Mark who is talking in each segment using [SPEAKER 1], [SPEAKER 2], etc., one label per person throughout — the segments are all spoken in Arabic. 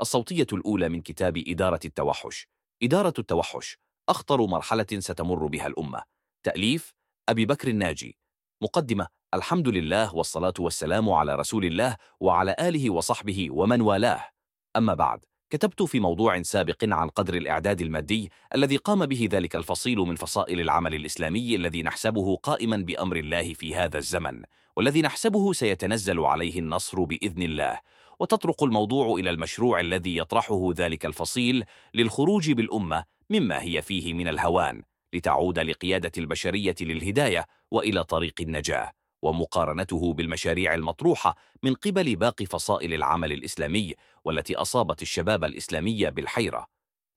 [SPEAKER 1] الصوتية الأولى من كتاب إدارة التوحش. إدارة التوحش أخطر مرحلة ستمر بها الأمة. تأليف أبي بكر الناجي. مقدمة الحمد لله والصلاة والسلام على رسول الله وعلى آله وصحبه ومن والاه. أما بعد كتبت في موضوع سابق عن قدر الإعداد المادي الذي قام به ذلك الفصيل من فصائل العمل الإسلامي الذي نحسبه قائما بأمر الله في هذا الزمن والذي نحسبه سيتنزل عليه النصر بإذن الله. وتطرق الموضوع إلى المشروع الذي يطرحه ذلك الفصيل للخروج بالأمة مما هي فيه من الهوان لتعود لقيادة البشرية للهداية وإلى طريق النجاة ومقارنته بالمشاريع المطروحة من قبل باقي فصائل العمل الإسلامي والتي أصابت الشباب الإسلامي بالحيرة.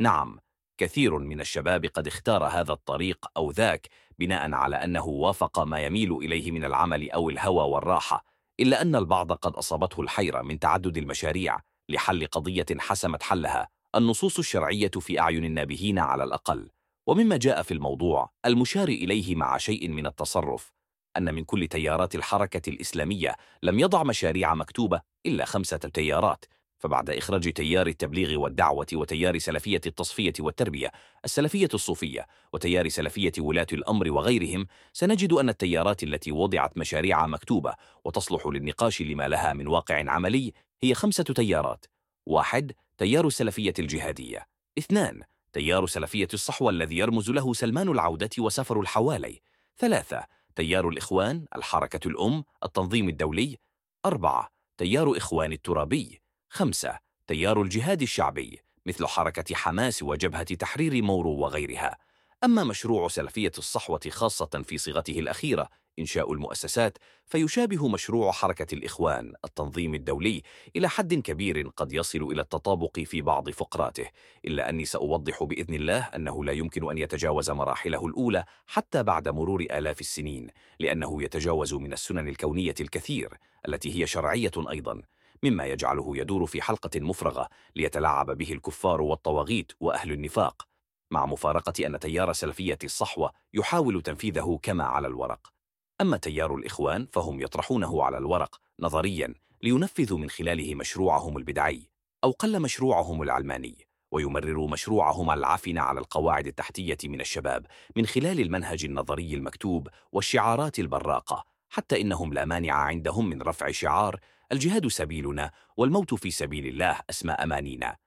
[SPEAKER 1] نعم كثير من الشباب قد اختار هذا الطريق أو ذاك بناء على أنه وافق ما يميل إليه من العمل أو الهوى والراحة. إلا أن البعض قد أصابته الحيرة من تعدد المشاريع لحل قضية حسمت حلها النصوص الشرعية في أعين النابهين على الأقل. ومما جاء في الموضوع المشار إليه مع شيء من التصرف أن من كل تيارات الحركة الإسلامية لم يضع مشاريع مكتوبة إلا خمسة تيارات فبعد إخراج تيار التبليغ والدعوة وتيار سلفية التصفية والتربية السلفية الصوفية وتيار سلفية ولاة الأمر وغيرهم سنجد أن التيارات التي وضعت مشاريع مكتوبة وتصلح للنقاش لما لها من واقع عملي هي خمسة تيارات. واحد تيار السلفية الجهادية. اثنان تيار سلفية الصحوة الذي يرمز له سلمان العودة وسفر الحوالي. ثلاثة تيار الإخوان الحركة الأم التنظيم الدولي. أربعة تيار إخوان الترابي. خمسة تيار الجهاد الشعبي مثل حركة حماس وجبهة تحرير مورو وغيرها. أما مشروع سلفية الصحوة خاصة في صيغته الأخيرة إنشاء المؤسسات فيشابه مشروع حركة الإخوان التنظيم الدولي إلى حد كبير قد يصل إلى التطابق في بعض فقراته. إلا أني سأوضح بإذن الله أنه لا يمكن أن يتجاوز مراحله الأولى حتى بعد مرور آلاف السنين لأنه يتجاوز من السنن الكونية الكثير التي هي شرعية أيضا. مما يجعله يدور في حلقة مفرغة ليتلاعب به الكفار والطواغيت وأهل النفاق مع مفارقة أن تيار سلفية الصحوة يحاول تنفيذه كما على الورق. أما تيار الإخوان فهم يطرحونه على الورق نظريا لينفذوا من خلاله مشروعهم البدعي أو قل مشروعهم العلماني ويمرروا مشروعهم العفن على القواعد التحتية من الشباب من خلال المنهج النظري المكتوب والشعارات البراقة حتى إنهم لا مانع عندهم من رفع شعار الجهاد سبيلنا والموت في سبيل الله أسمى أمانينا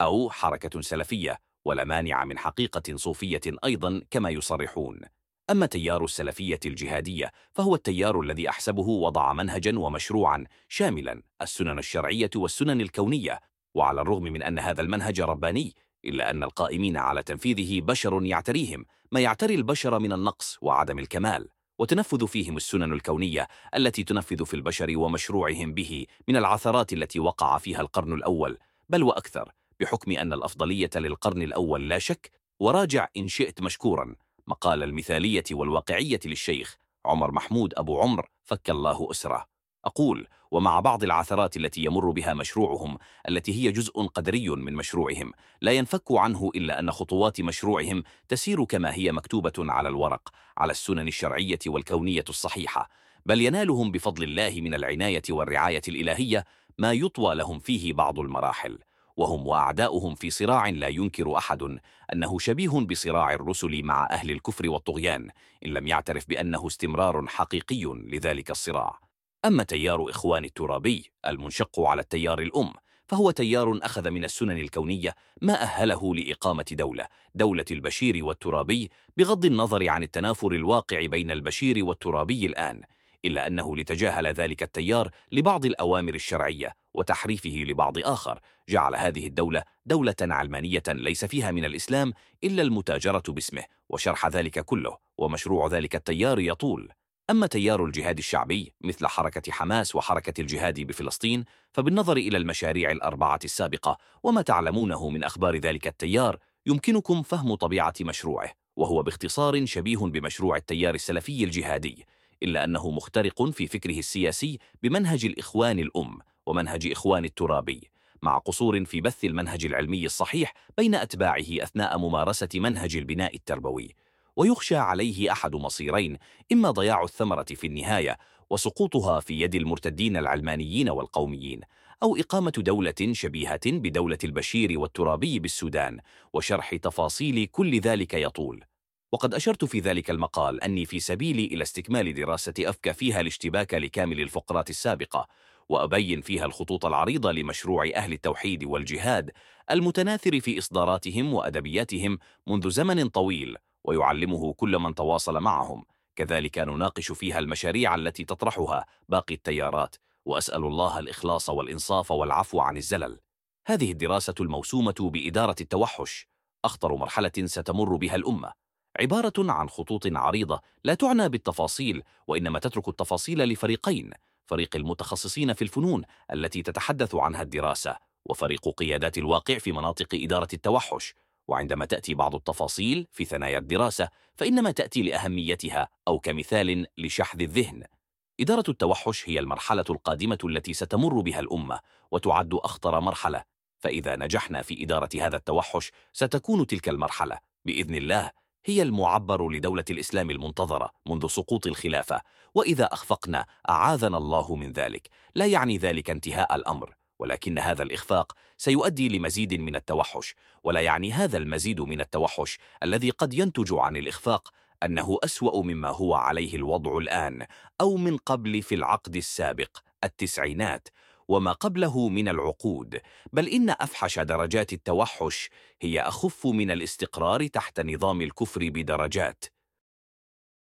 [SPEAKER 1] أو حركة سلفية ولا مانع من حقيقة صوفية أيضا كما يصرحون. أما تيار السلفية الجهادية فهو التيار الذي أحسبه وضع منهجا ومشروعا شاملا السنن الشرعية والسنن الكونية وعلى الرغم من أن هذا المنهج رباني إلا أن القائمين على تنفيذه بشر يعتريهم ما يعتري البشر من النقص وعدم الكمال. وتنفذ فيهم السنن الكونية التي تنفذ في البشر ومشروعهم به من العثرات التي وقع فيها القرن الأول. بل وأكثر بحكم أن الأفضلية للقرن الأول لا شك وراجع إن شئت مشكورا. مقال المثالية والواقعية للشيخ عمر محمود أبو عمر فك الله أسره. أقول ومع بعض العثرات التي يمر بها مشروعهم التي هي جزء قدري من مشروعهم. لا ينفك عنه إلا أن خطوات مشروعهم تسير كما هي مكتوبة على الورق على السنن الشرعية والكونية الصحيحة. بل ينالهم بفضل الله من العناية والرعاية الإلهية ما يطوى لهم فيه بعض المراحل. وهم وأعداؤهم في صراع لا ينكر أحد أنه شبيه بصراع الرسل مع أهل الكفر والطغيان إن لم يعترف بأنه استمرار حقيقي لذلك الصراع. أما تيار إخوان الترابي المنشق على التيار الأم فهو تيار أخذ من السنن الكونية ما أهله لإقامة دولة دولة البشير والترابي بغض النظر عن التنافر الواقع بين البشير والترابي الآن إلا أنه لتجاهل ذلك التيار لبعض الأوامر الشرعية وتحريفه لبعض آخر جعل هذه الدولة دولة علمانية ليس فيها من الإسلام إلا المتاجرة باسمه وشرح ذلك كله ومشروع ذلك التيار يطول. أما تيار الجهاد الشعبي مثل حركة حماس وحركة الجهاد بفلسطين فبالنظر إلى المشاريع الأربعة السابقة وما تعلمونه من أخبار ذلك التيار يمكنكم فهم طبيعة مشروعه وهو باختصار شبيه بمشروع التيار السلفي الجهادي إلا أنه مخترق في فكره السياسي بمنهج الإخوان الأم ومنهج إخوان الترابي مع قصور في بث المنهج العلمي الصحيح بين أتباعه أثناء ممارسة منهج البناء التربوي. ويخشى عليه أحد مصيرين إما ضياع الثمرة في النهاية وسقوطها في يد المرتدين العلمانيين والقوميين أو إقامة دولة شبيهة بدولة البشير والترابي بالسودان وشرح تفاصيل كل ذلك يطول. وقد أشرت في ذلك المقال أني في سبيلي إلى استكمال دراسة أفكى فيها الاشتباك لكامل الفقرات السابقة وأبين فيها الخطوط العريضة لمشروع أهل التوحيد والجهاد المتناثر في إصداراتهم وأدبياتهم منذ زمن طويل. ويعلمه كل من تواصل معهم. كذلك نناقش فيها المشاريع التي تطرحها باقي التيارات وأسأل الله الإخلاص والإنصاف والعفو عن الزلل. هذه الدراسة الموسومة بإدارة التوحش. أخطر مرحلة ستمر بها الأمة. عبارة عن خطوط عريضة لا تعنى بالتفاصيل وإنما تترك التفاصيل لفريقين فريق المتخصصين في الفنون التي تتحدث عنها الدراسة وفريق قيادات الواقع في مناطق إدارة التوحش. وعندما تأتي بعض التفاصيل في ثنايا الدراسة فإنما تأتي لأهميتها أو كمثال لشحذ الذهن. إدارة التوحش هي المرحلة القادمة التي ستمر بها الأمة وتعد أخطر مرحلة. فإذا نجحنا في إدارة هذا التوحش ستكون تلك المرحلة بإذن الله هي المعبر لدولة الإسلام المنتظرة منذ سقوط الخلافة. وإذا أخفقنا أعاذنا الله من ذلك. لا يعني ذلك انتهاء الأمر. ولكن هذا الإخفاق سيؤدي لمزيد من التوحش ولا يعني هذا المزيد من التوحش الذي قد ينتج عن الإخفاق أنه أسوأ مما هو عليه الوضع الآن أو من قبل في العقد السابق التسعينات وما قبله من العقود. بل إن أفحش درجات التوحش هي أخف من الاستقرار تحت نظام الكفر بدرجات.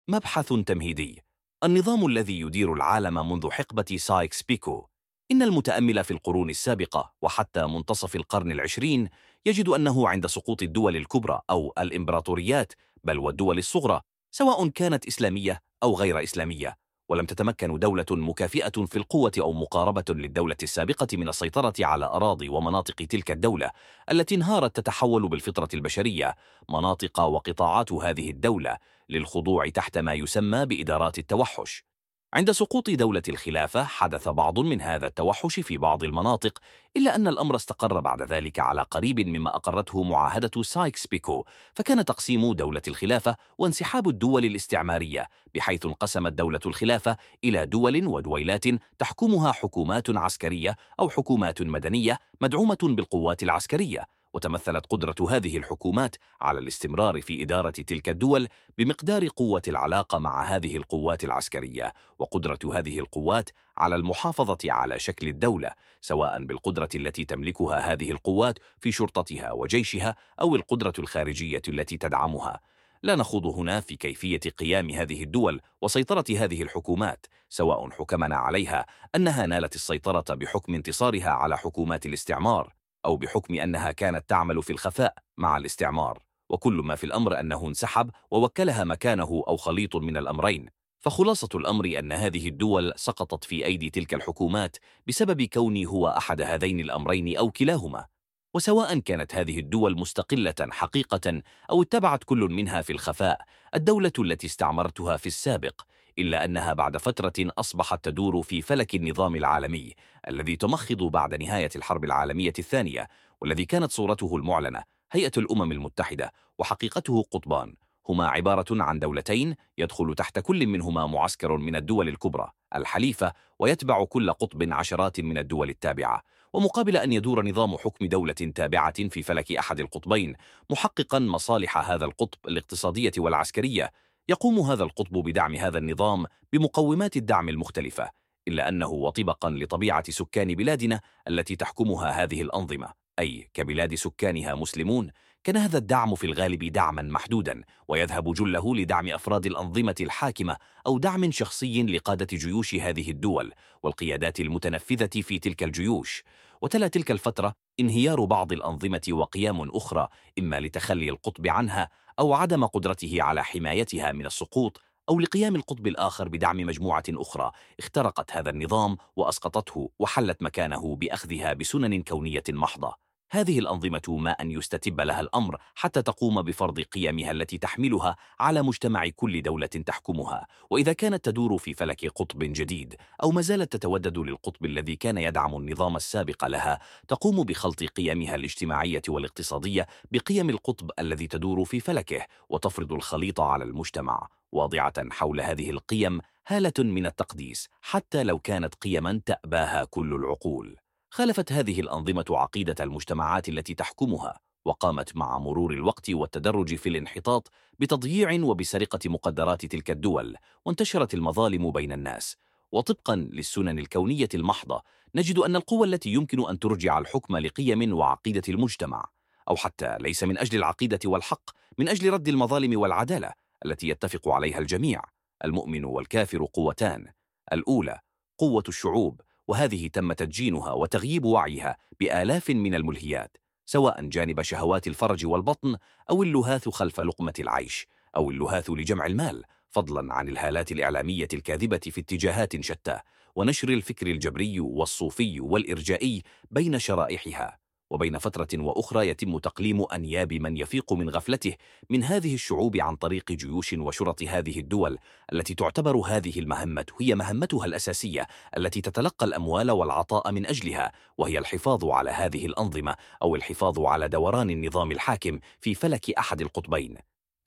[SPEAKER 1] مبحث تمهيدي النظام الذي يدير العالم منذ حقبة سايكس بيكو إن المتأمل في القرون السابقة وحتى منتصف القرن العشرين يجد أنه عند سقوط الدول الكبرى أو الإمبراطوريات بل والدول الصغرى سواء كانت إسلامية أو غير إسلامية ولم تتمكن دولة مكافئة في القوة أو مقاربة للدولة السابقة من السيطرة على أراضي ومناطق تلك الدولة التي انهارت تتحول بالفطرة البشرية مناطق وقطاعات هذه الدولة للخضوع تحت ما يسمى بإدارات التوحش. عند سقوط دولة الخلافة حدث بعض من هذا التوحش في بعض المناطق إلا أن الأمر استقر بعد ذلك على قريب مما أقرته معاهدة سايكس بيكو فكان تقسيم دولة الخلافة وانسحاب الدول الاستعمارية بحيث انقسمت دولة الخلافة إلى دول ودويلات تحكمها حكومات عسكرية أو حكومات مدنية مدعومة بالقوات العسكرية. وتمثلت قدرة هذه الحكومات على الاستمرار في إدارة تلك الدول بمقدار قوة العلاقة مع هذه القوات العسكرية وقدرة هذه القوات على المحافظة على شكل الدولة سواء بالقدرة التي تملكها هذه القوات في شرطتها وجيشها أو القدرة الخارجية التي تدعمها. لا نخوض هنا في كيفية قيام هذه الدول وسيطرة هذه الحكومات سواء حكمنا عليها أنها نالت السيطرة بحكم انتصارها على حكومات الاستعمار. أو بحكم أنها كانت تعمل في الخفاء مع الاستعمار وكل ما في الأمر أنه انسحب ووكلها مكانه أو خليط من الأمرين. فخلاصة الأمر أن هذه الدول سقطت في أيدي تلك الحكومات بسبب كوني هو أحد هذين الأمرين أو كلاهما. وسواء كانت هذه الدول مستقلة حقيقة أو اتبعت كل منها في الخفاء الدولة التي استعمرتها في السابق إلا أنها بعد فترة أصبحت تدور في فلك النظام العالمي الذي تمخض بعد نهاية الحرب العالمية الثانية والذي كانت صورته المعلنة هيئة الأمم المتحدة وحقيقته قطبان. هما عبارة عن دولتين يدخل تحت كل منهما معسكر من الدول الكبرى الحليفة ويتبع كل قطب عشرات من الدول التابعة. ومقابل أن يدور نظام حكم دولة تابعة في فلك أحد القطبين محققا مصالح هذا القطب الاقتصادية والعسكرية يقوم هذا القطب بدعم هذا النظام بمقومات الدعم المختلفة إلا أنه وطبقا لطبيعة سكان بلادنا التي تحكمها هذه الأنظمة. أي كبلاد سكانها مسلمون كان هذا الدعم في الغالب دعما محدودا ويذهب جله لدعم أفراد الأنظمة الحاكمة أو دعم شخصي لقادة جيوش هذه الدول والقيادات المتنفذة في تلك الجيوش. وتلا تلك الفترة انهيار بعض الأنظمة وقيام أخرى إما لتخلي القطب عنها أو عدم قدرته على حمايتها من السقوط أو لقيام القطب الآخر بدعم مجموعة أخرى. اخترقت هذا النظام وأسقطته وحلت مكانه بأخذها بسنن كونية محضة. هذه الأنظمة ما أن يستتب لها الأمر حتى تقوم بفرض قيمها التي تحملها على مجتمع كل دولة تحكمها. وإذا كانت تدور في فلك قطب جديد أو ما زالت تتودد للقطب الذي كان يدعم النظام السابق لها تقوم بخلط قيمها الاجتماعية والاقتصادية بقيم القطب الذي تدور في فلكه وتفرض الخليط على المجتمع. واضعة حول هذه القيم هالة من التقديس حتى لو كانت قيما تأباها كل العقول. خالفت هذه الأنظمة عقيدة المجتمعات التي تحكمها وقامت مع مرور الوقت والتدرج في الانحطاط بتضييع وبسرقة مقدرات تلك الدول وانتشرت المظالم بين الناس. وطبقا للسنن الكونية المحضة نجد أن القوة التي يمكن أن ترجع الحكم لقيم وعقيدة المجتمع أو حتى ليس من أجل العقيدة والحق من أجل رد المظالم والعدالة التي يتفق عليها الجميع المؤمن والكافر قوتان. الأولى قوة الشعوب. وهذه تم تدجينها وتغييب وعيها بآلاف من الملهيات سواء جانب شهوات الفرج والبطن أو اللهاث خلف لقمة العيش أو اللهاث لجمع المال فضلا عن الهالات الإعلامية الكاذبة في اتجاهات شتى ونشر الفكر الجبري والصوفي والإرجائي بين شرائحها. وبين فترة وأخرى يتم تقليم أنياب من يفيق من غفلته من هذه الشعوب عن طريق جيوش وشرط هذه الدول التي تعتبر هذه المهمة هي مهمتها الأساسية التي تتلقى الأموال والعطاء من أجلها وهي الحفاظ على هذه الأنظمة أو الحفاظ على دوران النظام الحاكم في فلك أحد القطبين.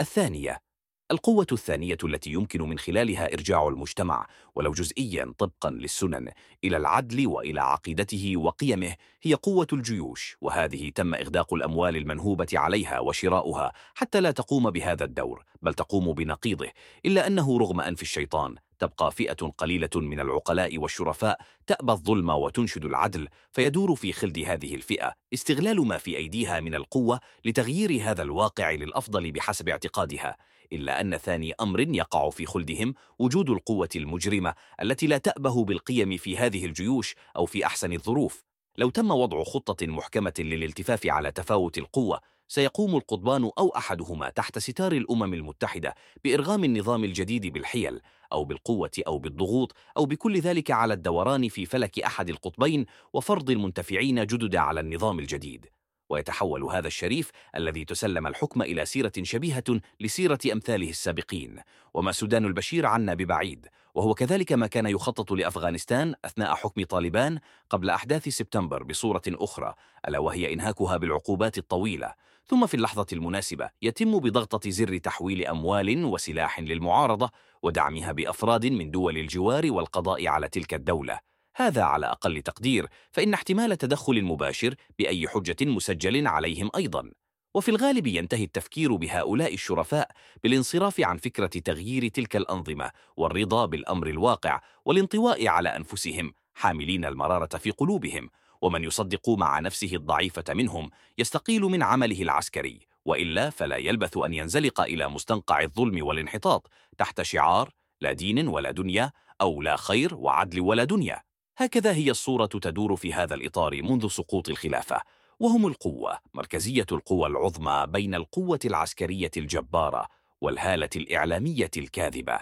[SPEAKER 1] الثانية القوة الثانية التي يمكن من خلالها إرجاع المجتمع ولو جزئيا طبقا للسنن إلى العدل وإلى عقيدته وقيمه هي قوة الجيوش. وهذه تم إغداق الأموال المنهوبة عليها وشراؤها حتى لا تقوم بهذا الدور بل تقوم بنقيضه إلا أنه رغم أنف الشيطان تبقى فئة قليلة من العقلاء والشرفاء تأبى الظلم وتنشد العدل فيدور في خلد هذه الفئة استغلال ما في أيديها من القوة لتغيير هذا الواقع للأفضل بحسب اعتقادها. إلا أن ثاني أمر يقع في خلدهم وجود القوة المجرمة التي لا تأبه بالقيم في هذه الجيوش أو في أحسن الظروف. لو تم وضع خطة محكمة للالتفاف على تفاوت القوة سيقوم القضبان أو أحدهما تحت ستار الأمم المتحدة بإرغام النظام الجديد بالحيل أو بالقوة أو بالضغوط أو بكل ذلك على الدوران في فلك أحد القطبين وفرض المنتفعين جدد على النظام الجديد. ويتحول هذا الشريف الذي تسلم الحكم إلى سيرة شبيهة لسيرة أمثاله السابقين. وما سودان البشير عنا ببعيد. وهو كذلك ما كان يخطط لأفغانستان أثناء حكم طالبان قبل أحداث سبتمبر بصورة أخرى ألا وهي إنهاكها بالعقوبات الطويلة. ثم في اللحظة المناسبة يتم بضغطة زر تحويل أموال وسلاح للمعارضة ودعمها بأفراد من دول الجوار والقضاء على تلك الدولة. هذا على أقل تقدير فإن احتمال تدخل مباشر بأي حجة مسجل عليهم أيضا. وفي الغالب ينتهي التفكير بهؤلاء الشرفاء بالانصراف عن فكرة تغيير تلك الأنظمة والرضا بالأمر الواقع والانطواء على أنفسهم حاملين المرارة في قلوبهم. ومن يصدق مع نفسه الضعيفة منهم يستقيل من عمله العسكري. وإلا فلا يلبث أن ينزلق إلى مستنقع الظلم والانحطاط تحت شعار لا دين ولا دنيا أو لا خير وعدل ولا دنيا. هكذا هي الصورة تدور في هذا الإطار منذ سقوط الخلافة وهم القوة مركزية القوى العظمى بين القوة العسكرية الجبارة والهالة الإعلامية الكاذبة.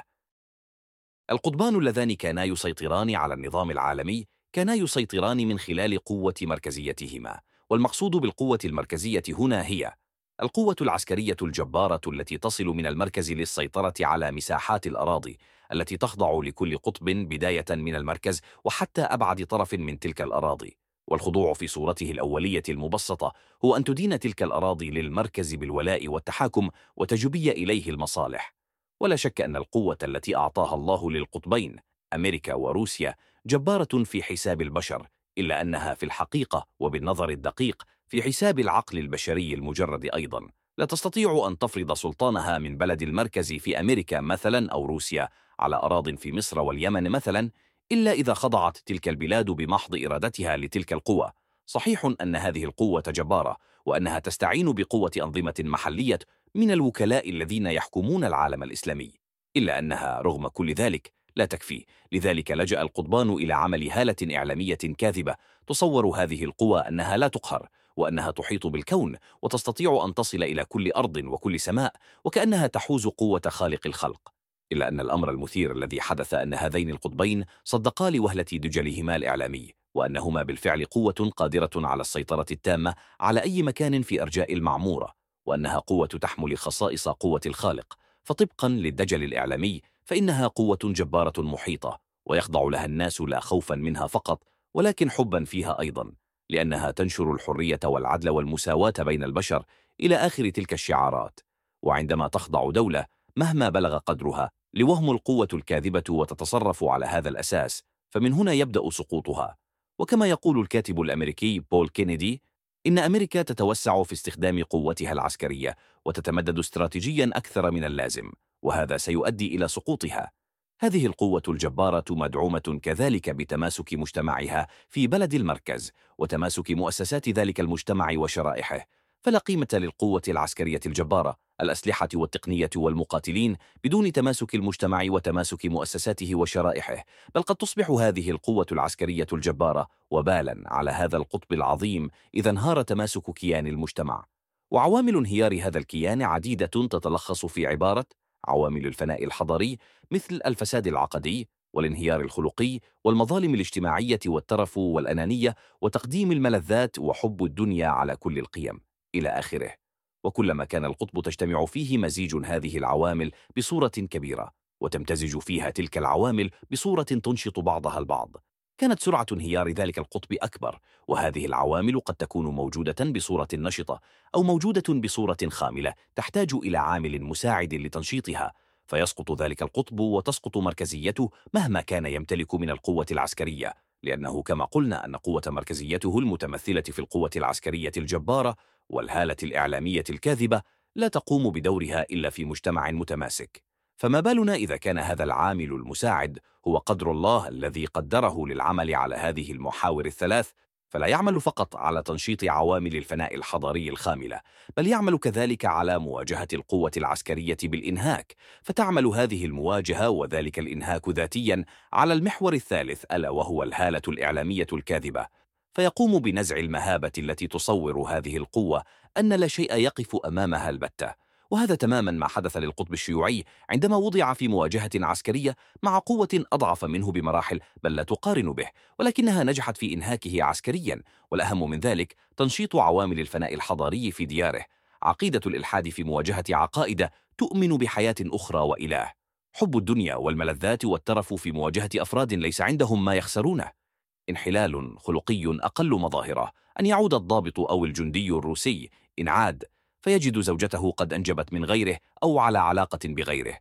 [SPEAKER 1] القطبان اللذان كانا يسيطران على النظام العالمي كانا يسيطران من خلال قوة مركزيتهما والمقصود بالقوة المركزية هنا هي القوة العسكرية الجبارة التي تصل من المركز للسيطرة على مساحات الأراضي التي تخضع لكل قطب بداية من المركز وحتى أبعد طرف من تلك الأراضي. والخضوع في صورته الأولية المبسطة هو أن تدين تلك الأراضي للمركز بالولاء والتحاكم وتجبي إليه المصالح. ولا شك أن القوة التي أعطاها الله للقطبين أمريكا وروسيا جبارة في حساب البشر إلا أنها في الحقيقة وبالنظر الدقيق في حساب العقل البشري المجرد أيضا لا تستطيع أن تفرض سلطانها من بلد المركز في أمريكا مثلا أو روسيا على أراض في مصر واليمن مثلا إلا إذا خضعت تلك البلاد بمحض إرادتها لتلك القوة. صحيح أن هذه القوة جبارة وأنها تستعين بقوة أنظمة محلية من الوكلاء الذين يحكمون العالم الإسلامي. إلا أنها رغم كل ذلك لا تكفي. لذلك لجأ القضبان إلى عمل هالة إعلامية كاذبة تصور هذه القوى أنها لا تقهر. وأنها تحيط بالكون وتستطيع أن تصل إلى كل أرض وكل سماء وكأنها تحوز قوة خالق الخلق. إلا أن الأمر المثير الذي حدث أن هذين القطبين صدقا لوهلة دجلهما الإعلامي وأنهما بالفعل قوة قادرة على السيطرة التامة على أي مكان في أرجاء المعمورة وأنها قوة تحمل خصائص قوة الخالق. فطبقا للدجل الإعلامي فإنها قوة جبارة محيطة ويخضع لها الناس لا خوفا منها فقط ولكن حبا فيها أيضا. لأنها تنشر الحرية والعدل والمساواة بين البشر إلى آخر تلك الشعارات وعندما تخضع دولة مهما بلغ قدرها لوهم القوة الكاذبة وتتصرف على هذا الأساس فمن هنا يبدأ سقوطها. وكما يقول الكاتب الأمريكي بول كينيدي إن أمريكا تتوسع في استخدام قوتها العسكرية وتتمدد استراتيجيا أكثر من اللازم وهذا سيؤدي إلى سقوطها. هذه القوة الجبارة مدعومة كذلك بتماسك مجتمعها في بلد المركز وتماسك مؤسسات ذلك المجتمع وشرائحه. فلا قيمة للقوة العسكرية الجبارة الأسلحة والتقنية والمقاتلين بدون تماسك المجتمع وتماسك مؤسساته وشرائحه. بل قد تصبح هذه القوة العسكرية الجبارة وبالا على هذا القطب العظيم إذا انهار تماسك كيان المجتمع. وعوامل انهيار هذا الكيان عديدة تتلخص في عبارة عوامل الفناء الحضاري مثل الفساد العقدي والانهيار الخلقي والمظالم الاجتماعية والترف والأنانية وتقديم الملذات وحب الدنيا على كل القيم. إلى آخره. وكلما كان القطب تجتمع فيه مزيج هذه العوامل بصورة كبيرة وتمتزج فيها تلك العوامل بصورة تنشط بعضها البعض. كانت سرعة انهيار ذلك القطب أكبر وهذه العوامل قد تكون موجودة بصورة نشطة أو موجودة بصورة خاملة تحتاج إلى عامل مساعد لتنشيطها فيسقط ذلك القطب وتسقط مركزيته مهما كان يمتلك من القوة العسكرية لأنه كما قلنا أن قوة مركزيته المتمثلة في القوة العسكرية الجبارة والهالة الإعلامية الكاذبة لا تقوم بدورها إلا في مجتمع متماسك. فما بالنا إذا كان هذا العامل المساعد هو قدر الله الذي قدره للعمل على هذه المحاور الثلاث فلا يعمل فقط على تنشيط عوامل الفناء الحضاري الخاملة بل يعمل كذلك على مواجهة القوة العسكرية بالإنهاك فتعمل هذه المواجهة وذلك الإنهاك ذاتيا على المحور الثالث ألا وهو الهالة الإعلامية الكاذبة. فيقوم بنزع المهابة التي تصور هذه القوة أن لا شيء يقف أمامها البتة. وهذا تماما ما حدث للقطب الشيوعي عندما وضع في مواجهة عسكرية مع قوة أضعف منه بمراحل بل لا تقارن به ولكنها نجحت في إنهاكه عسكريا والأهم من ذلك تنشيط عوامل الفناء الحضاري في دياره. عقيدة الإلحاد في مواجهة عقائد تؤمن بحياة أخرى وإله. حب الدنيا والملذات والترف في مواجهة أفراد ليس عندهم ما يخسرونه. انحلال خلقي أقل مظاهرة. أن يعود الضابط أو الجندي الروسي. إن عاد فيجد زوجته قد أنجبت من غيره أو على علاقة بغيره.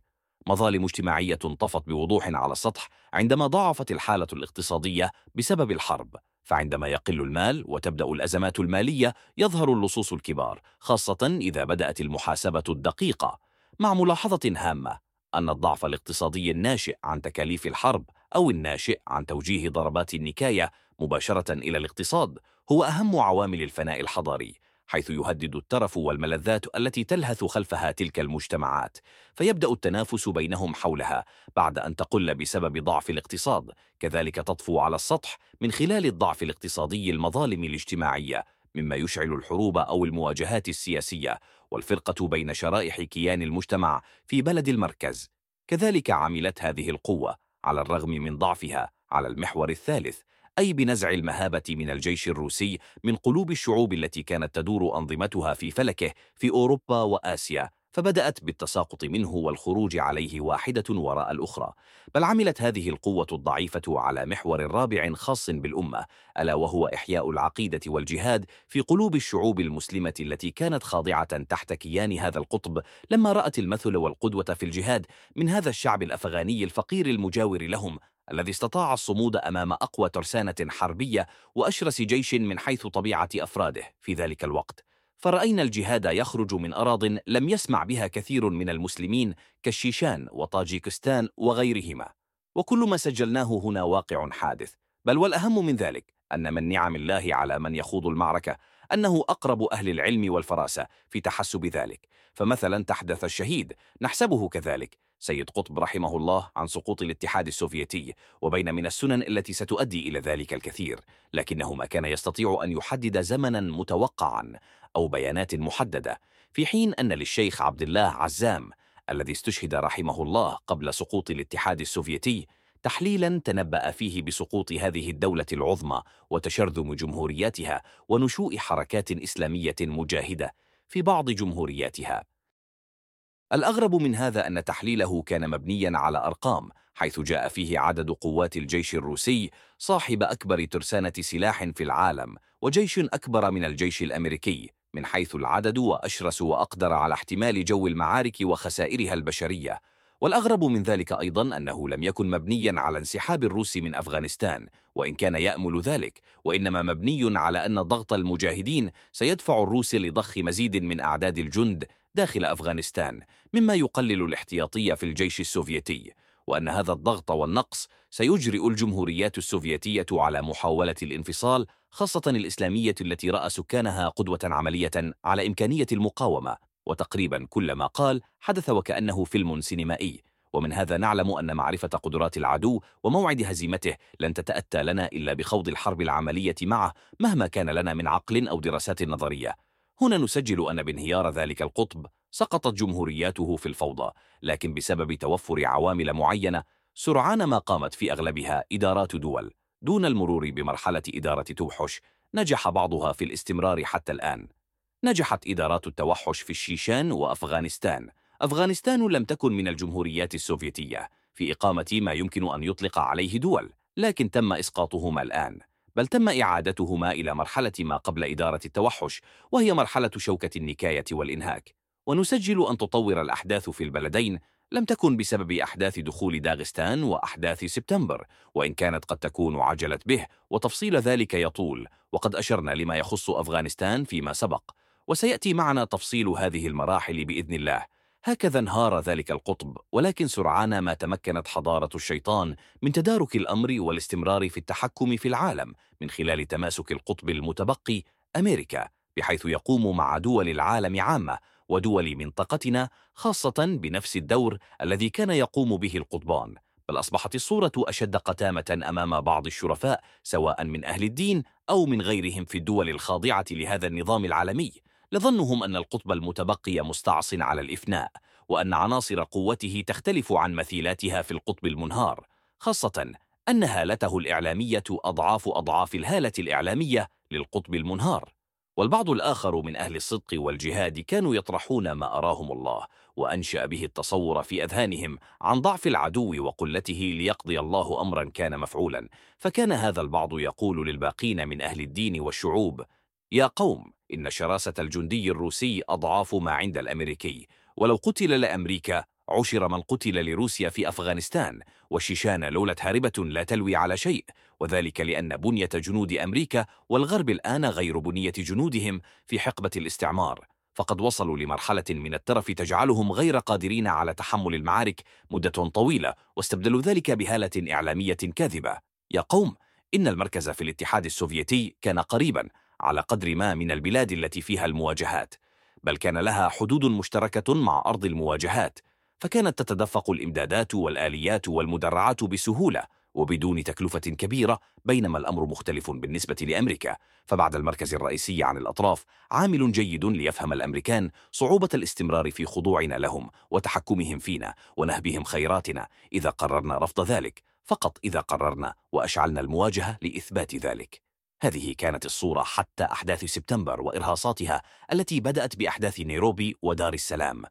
[SPEAKER 1] مظالم اجتماعية طفت بوضوح على السطح عندما ضعفت الحالة الاقتصادية بسبب الحرب. فعندما يقل المال وتبدأ الأزمات المالية يظهر اللصوص الكبار خاصة إذا بدأت المحاسبة الدقيقة. مع ملاحظة هامة أن الضعف الاقتصادي الناشئ عن تكاليف الحرب أو الناشئ عن توجيه ضربات النكاية مباشرة إلى الاقتصاد هو أهم عوامل الفناء الحضاري. حيث يهدد الترف والملذات التي تلهث خلفها تلك المجتمعات فيبدأ التنافس بينهم حولها بعد أن تقل بسبب ضعف الاقتصاد كذلك تطفو على السطح من خلال الضعف الاقتصادي المظالم الاجتماعية مما يشعل الحروب أو المواجهات السياسية والفرقة بين شرائح كيان المجتمع في بلد المركز. كذلك عملت هذه القوة على الرغم من ضعفها على المحور الثالث أي بنزع المهابة من الجيش الروسي من قلوب الشعوب التي كانت تدور أنظمتها في فلكه في أوروبا وآسيا فبدأت بالتساقط منه والخروج عليه واحدة وراء الأخرى. بل عملت هذه القوة الضعيفة على محور رابع خاص بالأمة ألا وهو إحياء العقيدة والجهاد في قلوب الشعوب المسلمة التي كانت خاضعة تحت كيان هذا القطب لما رأت المثل والقدوة في الجهاد من هذا الشعب الأفغاني الفقير المجاور لهم الذي استطاع الصمود أمام أقوى ترسانة حربية وأشرس جيش من حيث طبيعة أفراده في ذلك الوقت. فرأينا الجهاد يخرج من أراض لم يسمع بها كثير من المسلمين كالشيشان وطاجيكستان وغيرهما. وكل ما سجلناه هنا واقع حادث. بل والأهم من ذلك أن من نعم الله على من يخوض المعركة أنه أقرب أهل العلم والفراسة في تحسب ذلك. فمثلا تحدث الشهيد نحسبه كذلك سيد قطب رحمه الله عن سقوط الاتحاد السوفيتي وبين من السنن التي ستؤدي إلى ذلك الكثير لكنه ما كان يستطيع أن يحدد زمنا متوقعا أو بيانات محددة في حين أن للشيخ عبد الله عزام الذي استشهد رحمه الله قبل سقوط الاتحاد السوفيتي تحليلا تنبأ فيه بسقوط هذه الدولة العظمى وتشرذم جمهورياتها ونشوء حركات إسلامية مجاهدة في بعض جمهورياتها. الأغرب من هذا أن تحليله كان مبنيا على أرقام حيث جاء فيه عدد قوات الجيش الروسي صاحب أكبر ترسانة سلاح في العالم وجيش أكبر من الجيش الأمريكي من حيث العدد وأشرس وأقدر على احتمال جو المعارك وخسائرها البشرية. والأغرب من ذلك أيضا أنه لم يكن مبنيا على انسحاب الروس من أفغانستان وإن كان يأمل ذلك وإنما مبني على أن ضغط المجاهدين سيدفع الروس لضخ مزيد من أعداد الجند داخل أفغانستان مما يقلل الاحتياطية في الجيش السوفيتي وأن هذا الضغط والنقص سيجرئ الجمهوريات السوفيتية على محاولة الانفصال خاصة الإسلامية التي رأى سكانها قدوة عملية على إمكانية المقاومة. وتقريبا كل ما قال حدث وكأنه فيلم سينمائي. ومن هذا نعلم أن معرفة قدرات العدو وموعد هزيمته لن تتأتى لنا إلا بخوض الحرب العملية معه مهما كان لنا من عقل أو دراسات نظرية. هنا نسجل أن بانهيار ذلك القطب سقطت جمهورياته في الفوضى لكن بسبب توفر عوامل معينة سرعان ما قامت في أغلبها إدارات دول. دون المرور بمرحلة إدارة توحش نجح بعضها في الاستمرار حتى الآن. نجحت إدارات التوحش في الشيشان وأفغانستان. أفغانستان لم تكن من الجمهوريات السوفيتية في إقامة ما يمكن أن يطلق عليه دول لكن تم إسقاطهما الآن. بل تم إعادتهما إلى مرحلة ما قبل إدارة التوحش وهي مرحلة شوكة النكاية والإنهاك. ونسجل أن تطور الأحداث في البلدين لم تكن بسبب أحداث دخول داغستان وأحداث سبتمبر وإن كانت قد تكون عجلت به وتفصيل ذلك يطول. وقد أشرنا لما يخص أفغانستان فيما سبق. وسيأتي معنا تفصيل هذه المراحل بإذن الله. هكذا انهار ذلك القطب ولكن سرعان ما تمكنت حضارة الشيطان من تدارك الأمر والاستمرار في التحكم في العالم من خلال تماسك القطب المتبقي أمريكا بحيث يقوم مع دول العالم عامة ودول منطقتنا خاصة بنفس الدور الذي كان يقوم به القطبان بل أصبحت الصورة أشد قتامة أمام بعض الشرفاء سواء من أهل الدين أو من غيرهم في الدول الخاضعة لهذا النظام العالمي. لظنهم أن القطب المتبقي مستعص على الإفناء وأن عناصر قوته تختلف عن مثيلاتها في القطب المنهار خاصة أن هالته الإعلامية أضعاف أضعاف الهالة الإعلامية للقطب المنهار. والبعض الآخر من أهل الصدق والجهاد كانوا يطرحون ما أراهم الله وأنشأ به التصور في أذهانهم عن ضعف العدو وقلته ليقضي الله أمرا كان مفعولا. فكان هذا البعض يقول للباقين من أهل الدين والشعوب يا قوم إن شراسة الجندي الروسي أضعاف ما عند الأمريكي. ولو قتل لأمريكا عشر من قتل لروسيا في أفغانستان. والشيشان لولت هاربة لا تلوي على شيء. وذلك لأن بنية جنود أمريكا والغرب الآن غير بنية جنودهم في حقبة الاستعمار. فقد وصلوا لمرحلة من الترف تجعلهم غير قادرين على تحمل المعارك مدة طويلة واستبدلوا ذلك بهالة إعلامية كاذبة. يا قوم إن المركز في الاتحاد السوفيتي كان قريبا. على قدر ما من البلاد التي فيها المواجهات بل كان لها حدود مشتركة مع أرض المواجهات فكانت تتدفق الإمدادات والآليات والمدرعات بسهولة وبدون تكلفة كبيرة بينما الأمر مختلف بالنسبة لأمريكا. فبعد المركز الرئيسي عن الأطراف عامل جيد ليفهم الأمريكان صعوبة الاستمرار في خضوعنا لهم وتحكمهم فينا ونهبهم خيراتنا إذا قررنا رفض ذلك. فقط إذا قررنا وأشعلنا المواجهة لإثبات ذلك. هذه كانت الصورة حتى أحداث سبتمبر وإرهاصاتها التي بدأت بأحداث نيروبي ودار السلام.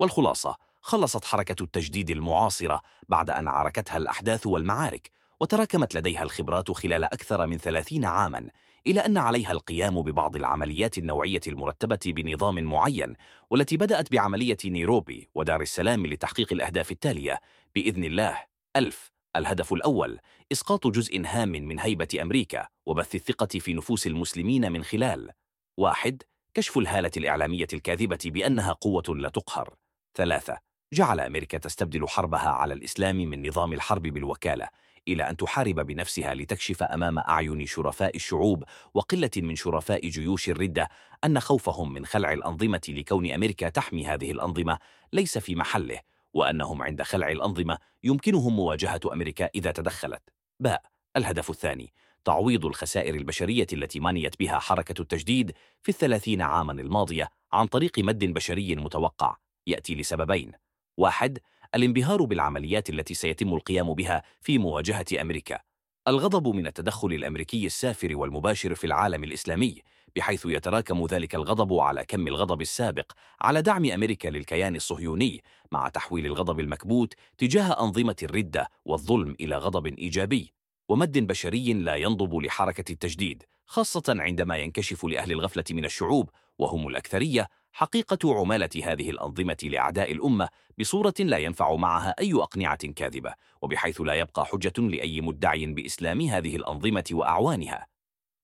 [SPEAKER 1] والخلاصة خلصت حركة التجديد المعاصرة بعد أن عاركتها الأحداث والمعارك وتراكمت لديها الخبرات خلال أكثر من ثلاثين عاماً إلى أن عليها القيام ببعض العمليات النوعية المرتبة بنظام معين والتي بدأت بعملية نيروبي ودار السلام لتحقيق الأهداف التالية بإذن الله. ألف. الهدف الأول إسقاط جزء هام من هيبة أمريكا وبث الثقة في نفوس المسلمين من خلال واحد كشف الهالة الإعلامية الكاذبة بأنها قوة لا تقهر. ثلاثة جعل أمريكا تستبدل حربها على الإسلام من نظام الحرب بالوكالة إلى أن تحارب بنفسها لتكشف أمام أعين شرفاء الشعوب وقلة من شرفاء جيوش الردة أن خوفهم من خلع الأنظمة لكون أمريكا تحمي هذه الأنظمة ليس في محله وأنهم عند خلع الأنظمة يمكنهم مواجهة أمريكا إذا تدخلت. باء الهدف الثاني تعويض الخسائر البشرية التي مانيت بها حركة التجديد في الثلاثين عاما الماضية عن طريق مد بشري متوقع يأتي لسببين. واحد الانبهار بالعمليات التي سيتم القيام بها في مواجهة أمريكا. الغضب من التدخل الأمريكي السافر والمباشر في العالم الإسلامي بحيث يتراكم ذلك الغضب على كم الغضب السابق على دعم أمريكا للكيان الصهيوني مع تحويل الغضب المكبوت تجاه أنظمة الردة والظلم إلى غضب إيجابي ومد بشري لا ينضب لحركة التجديد خاصة عندما ينكشف لأهل الغفلة من الشعوب وهم الأكثرية حقيقة عمالة هذه الأنظمة لأعداء الأمة بصورة لا ينفع معها أي أقنعة كاذبة وبحيث لا يبقى حجة لأي مدعي بإسلام هذه الأنظمة وأعوانها.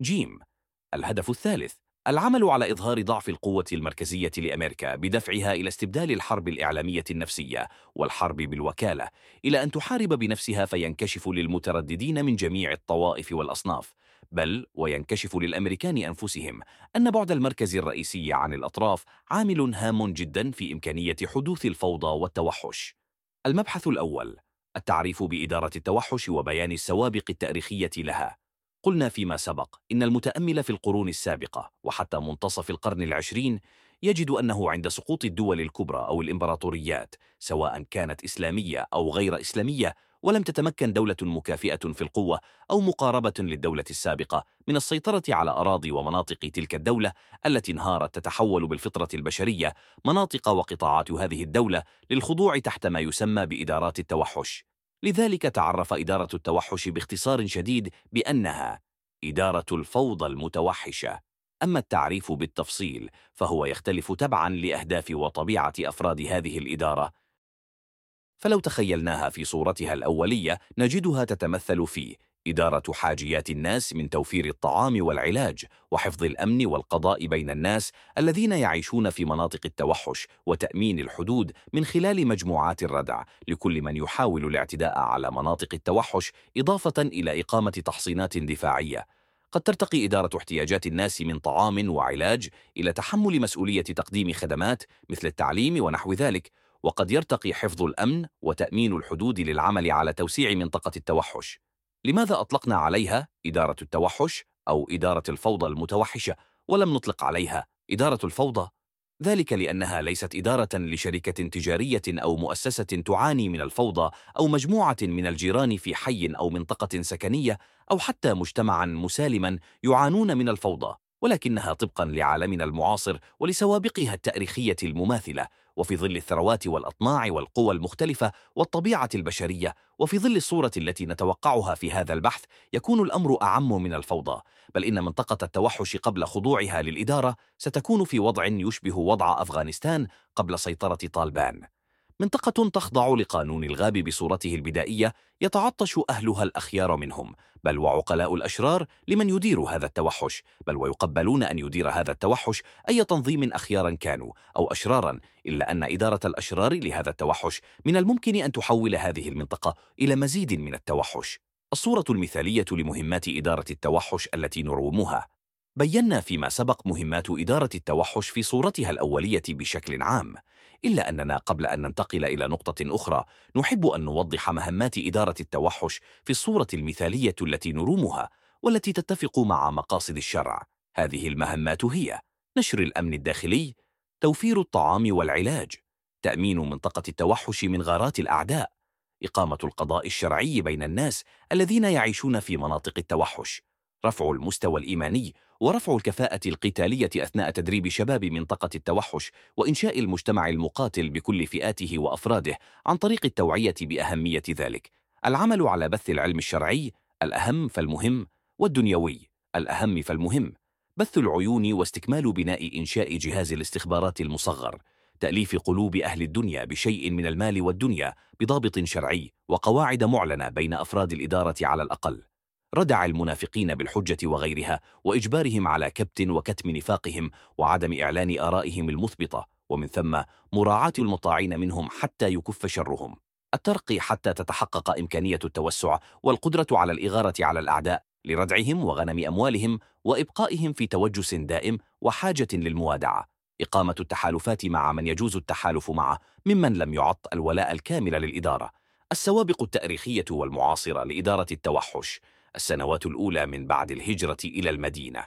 [SPEAKER 1] جيم الهدف الثالث العمل على إظهار ضعف القوة المركزية لأمريكا بدفعها إلى استبدال الحرب الإعلامية النفسية والحرب بالوكالة إلى أن تحارب بنفسها فينكشف للمترددين من جميع الطوائف والأصناف بل وينكشف للأمريكان أنفسهم أن بعد المركز الرئيسي عن الأطراف عامل هام جدا في إمكانية حدوث الفوضى والتوحش. المبحث الأول التعريف بإدارة التوحش وبيان السوابق التاريخية لها. قلنا فيما سبق إن المتأمل في القرون السابقة وحتى منتصف القرن العشرين يجد أنه عند سقوط الدول الكبرى أو الإمبراطوريات سواء كانت إسلامية أو غير إسلامية ولم تتمكن دولة مكافئة في القوة أو مقاربة للدولة السابقة من السيطرة على أراضي ومناطق تلك الدولة التي انهارت تتحول بالفطرة البشرية مناطق وقطاعات هذه الدولة للخضوع تحت ما يسمى بإدارات التوحش. لذلك تعرف إدارة التوحش باختصار شديد بأنها إدارة الفوضى المتوحشة. أما التعريف بالتفصيل فهو يختلف تبعا لأهداف وطبيعة أفراد هذه الإدارة. فلو تخيلناها في صورتها الأولية نجدها تتمثل في إدارة حاجيات الناس من توفير الطعام والعلاج وحفظ الأمن والقضاء بين الناس الذين يعيشون في مناطق التوحش وتأمين الحدود من خلال مجموعات الردع لكل من يحاول الاعتداء على مناطق التوحش إضافة إلى إقامة تحصينات دفاعية. قد ترتقي إدارة احتياجات الناس من طعام وعلاج إلى تحمل مسؤولية تقديم خدمات مثل التعليم ونحو ذلك وقد يرتقي حفظ الأمن وتأمين الحدود للعمل على توسيع منطقة التوحش. لماذا أطلقنا عليها إدارة التوحش أو إدارة الفوضى المتوحشة ولم نطلق عليها إدارة الفوضى؟ ذلك لأنها ليست إدارة لشركة تجارية أو مؤسسة تعاني من الفوضى أو مجموعة من الجيران في حي أو منطقة سكنية أو حتى مجتمعا مسالما يعانون من الفوضى ولكنها طبقا لعالمنا المعاصر ولسوابقها التاريخية المماثلة وفي ظل الثروات والأطماع والقوى المختلفة والطبيعة البشرية وفي ظل الصورة التي نتوقعها في هذا البحث يكون الأمر أعم من الفوضى بل إن منطقة التوحش قبل خضوعها للإدارة ستكون في وضع يشبه وضع أفغانستان قبل سيطرة طالبان. منطقة تخضع لقانون الغاب بصورته البدائية يتعطش أهلها الأخيار منهم بل وعقلاء الأشرار لمن يدير هذا التوحش بل ويقبلون أن يدير هذا التوحش أي تنظيم أخيارا كانوا أو أشرارا إلا أن إدارة الأشرار لهذا التوحش من الممكن أن تحول هذه المنطقة إلى مزيد من التوحش. الصورة المثالية لمهمات إدارة التوحش التي نرومها. بينا فيما سبق مهمات إدارة التوحش في صورتها الأولية بشكل عام. إلا أننا قبل أن ننتقل إلى نقطة أخرى نحب أن نوضح مهمات إدارة التوحش في الصورة المثالية التي نرومها والتي تتفق مع مقاصد الشرع. هذه المهمات هي نشر الأمن الداخلي توفير الطعام والعلاج تأمين منطقة التوحش من غارات الأعداء إقامة القضاء الشرعي بين الناس الذين يعيشون في مناطق التوحش. رفع المستوى الإيماني ورفع الكفاءة القتالية أثناء تدريب شباب منطقة التوحش وإنشاء المجتمع المقاتل بكل فئاته وأفراده عن طريق التوعية بأهمية ذلك. العمل على بث العلم الشرعي الأهم فالمهم والدنيوي الأهم فالمهم. بث العيون واستكمال بناء إنشاء جهاز الاستخبارات المصغر. تأليف قلوب أهل الدنيا بشيء من المال والدنيا بضابط شرعي وقواعد معلنة بين أفراد الإدارة على الأقل. ردع المنافقين بالحجة وغيرها وإجبارهم على كبت وكتم نفاقهم وعدم إعلان آرائهم المثبطة ومن ثم مراعاة المطاعين منهم حتى يكف شرهم. الترقي حتى تتحقق إمكانية التوسع والقدرة على الإغارة على الأعداء لردعهم وغنم أموالهم وإبقائهم في توجس دائم وحاجة للموادعة. إقامة التحالفات مع من يجوز التحالف معه ممن لم يعط الولاء الكامل للإدارة. السوابق التأريخية والمعاصرة لإدارة التوحش. السنوات الأولى من بعد الهجرة إلى المدينة.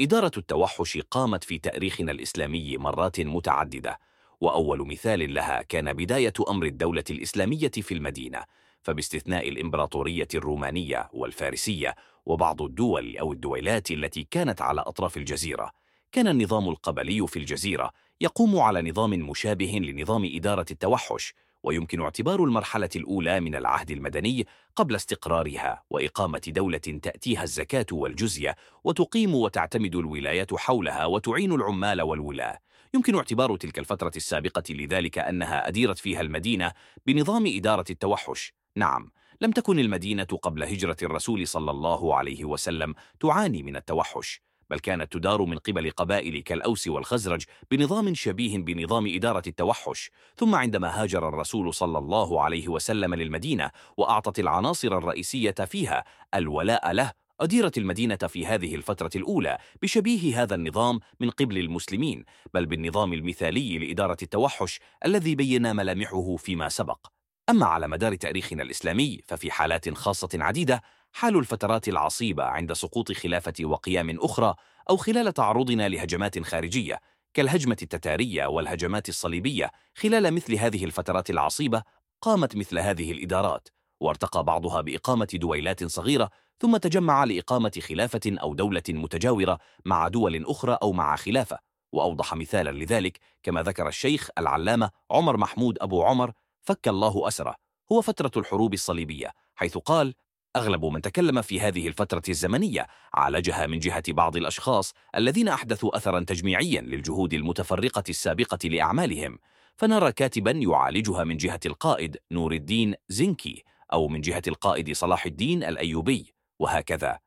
[SPEAKER 1] إدارة التوحش قامت في تأريخنا الإسلامي مرات متعددة وأول مثال لها كان بداية أمر الدولة الإسلامية في المدينة فباستثناء الإمبراطورية الرومانية والفارسية وبعض الدول أو الدولات التي كانت على أطراف الجزيرة. كان النظام القبلي في الجزيرة يقوم على نظام مشابه لنظام إدارة التوحش ويمكن اعتبار المرحلة الأولى من العهد المدني قبل استقرارها وإقامة دولة تأتيها الزكاة والجزية وتقيم وتعتمد الولاية حولها وتعين العمال والولاة. يمكن اعتبار تلك الفترة السابقة لذلك أنها أديرت فيها المدينة بنظام إدارة التوحش. نعم لم تكن المدينة قبل هجرة الرسول صلى الله عليه وسلم تعاني من التوحش. بل كانت تدار من قبل قبائل كالأوس والخزرج بنظام شبيه بنظام إدارة التوحش. ثم عندما هاجر الرسول صلى الله عليه وسلم للمدينة وأعطت العناصر الرئيسية فيها الولاء له أديرت المدينة في هذه الفترة الأولى بشبيه هذا النظام من قبل المسلمين بل بالنظام المثالي لإدارة التوحش الذي بينا ملامحه فيما سبق. أما على مدار تاريخنا الإسلامي ففي حالات خاصة عديدة حال الفترات العصيبة عند سقوط خلافة وقيام أخرى أو خلال تعرضنا لهجمات خارجية كالهجمة التتارية والهجمات الصليبية. خلال مثل هذه الفترات العصيبة قامت مثل هذه الإدارات وارتقى بعضها بإقامة دويلات صغيرة ثم تجمع لإقامة خلافة أو دولة متجاورة مع دول أخرى أو مع خلافة. وأوضح مثالا لذلك كما ذكر الشيخ العلامة عمر محمود أبو عمر فك الله أسره هو فترة الحروب الصليبية حيث قال أغلب من تكلم في هذه الفترة الزمنية عالجها من جهة بعض الأشخاص الذين أحدثوا أثرا تجميعيا للجهود المتفرقة السابقة لأعمالهم. فنرى كاتبا يعالجها من جهة القائد نور الدين زنكي أو من جهة القائد صلاح الدين الأيوبي وهكذا.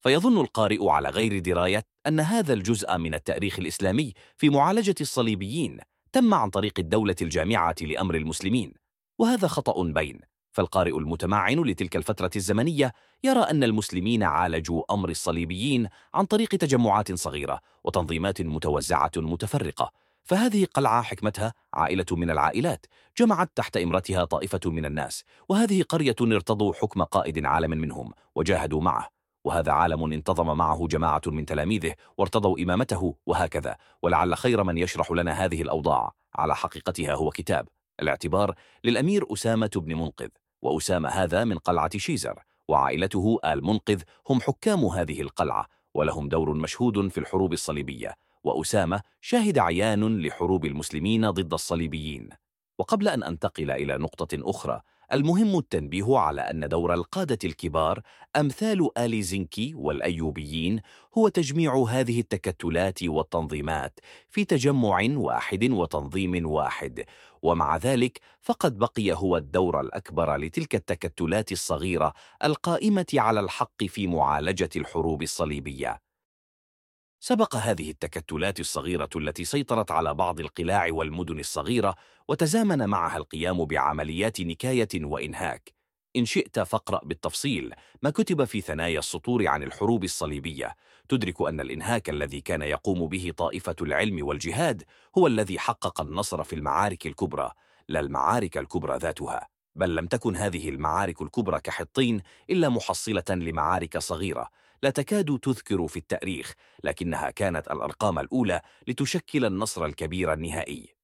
[SPEAKER 1] فيظن القارئ على غير دراية أن هذا الجزء من التأريخ الإسلامي في معالجة الصليبيين تم عن طريق الدولة الجامعة لأمر المسلمين. وهذا خطأ بين. فالقارئ المتمعن لتلك الفترة الزمنية يرى أن المسلمين عالجوا أمر الصليبيين عن طريق تجمعات صغيرة وتنظيمات متوزعة متفرقة فهذه قلعة حكمتها عائلة من العائلات جمعت تحت إمرتها طائفة من الناس وهذه قرية ارتضوا حكم قائد عالم منهم وجاهدوا معه وهذا عالم انتظم معه جماعة من تلاميذه وارتضوا إمامته وهكذا ولعل خير من يشرح لنا هذه الأوضاع. على حقيقتها هو كتاب الاعتبار للأمير أسامة بن منقذ. وأسامة هذا من قلعة شيزر وعائلته آل منقذ هم حكام هذه القلعة ولهم دور مشهود في الحروب الصليبية وأسامة شاهد عيان لحروب المسلمين ضد الصليبيين. وقبل أن أنتقل إلى نقطة أخرى المهم التنبيه على أن دور القادة الكبار أمثال آل زنكي والأيوبيين هو تجميع هذه التكتلات والتنظيمات في تجمع واحد وتنظيم واحد ومع ذلك فقد بقي هو الدور الأكبر لتلك التكتلات الصغيرة القائمة على الحق في معالجة الحروب الصليبية. سبق هذه التكتلات الصغيرة التي سيطرت على بعض القلاع والمدن الصغيرة وتزامن معها القيام بعمليات نكاية وإنهاك. إن شئت فاقرأ بالتفصيل ما كتب في ثنايا السطور عن الحروب الصليبية. تدرك أن الإنهاك الذي كان يقوم به طائفة العلم والجهاد هو الذي حقق النصر في المعارك الكبرى لا المعارك الكبرى ذاتها بل لم تكن هذه المعارك الكبرى كحطين إلا محصلة لمعارك صغيرة. لا تكاد تذكر في التأريخ لكنها كانت الأرقام الأولى لتشكل النصر الكبير النهائي.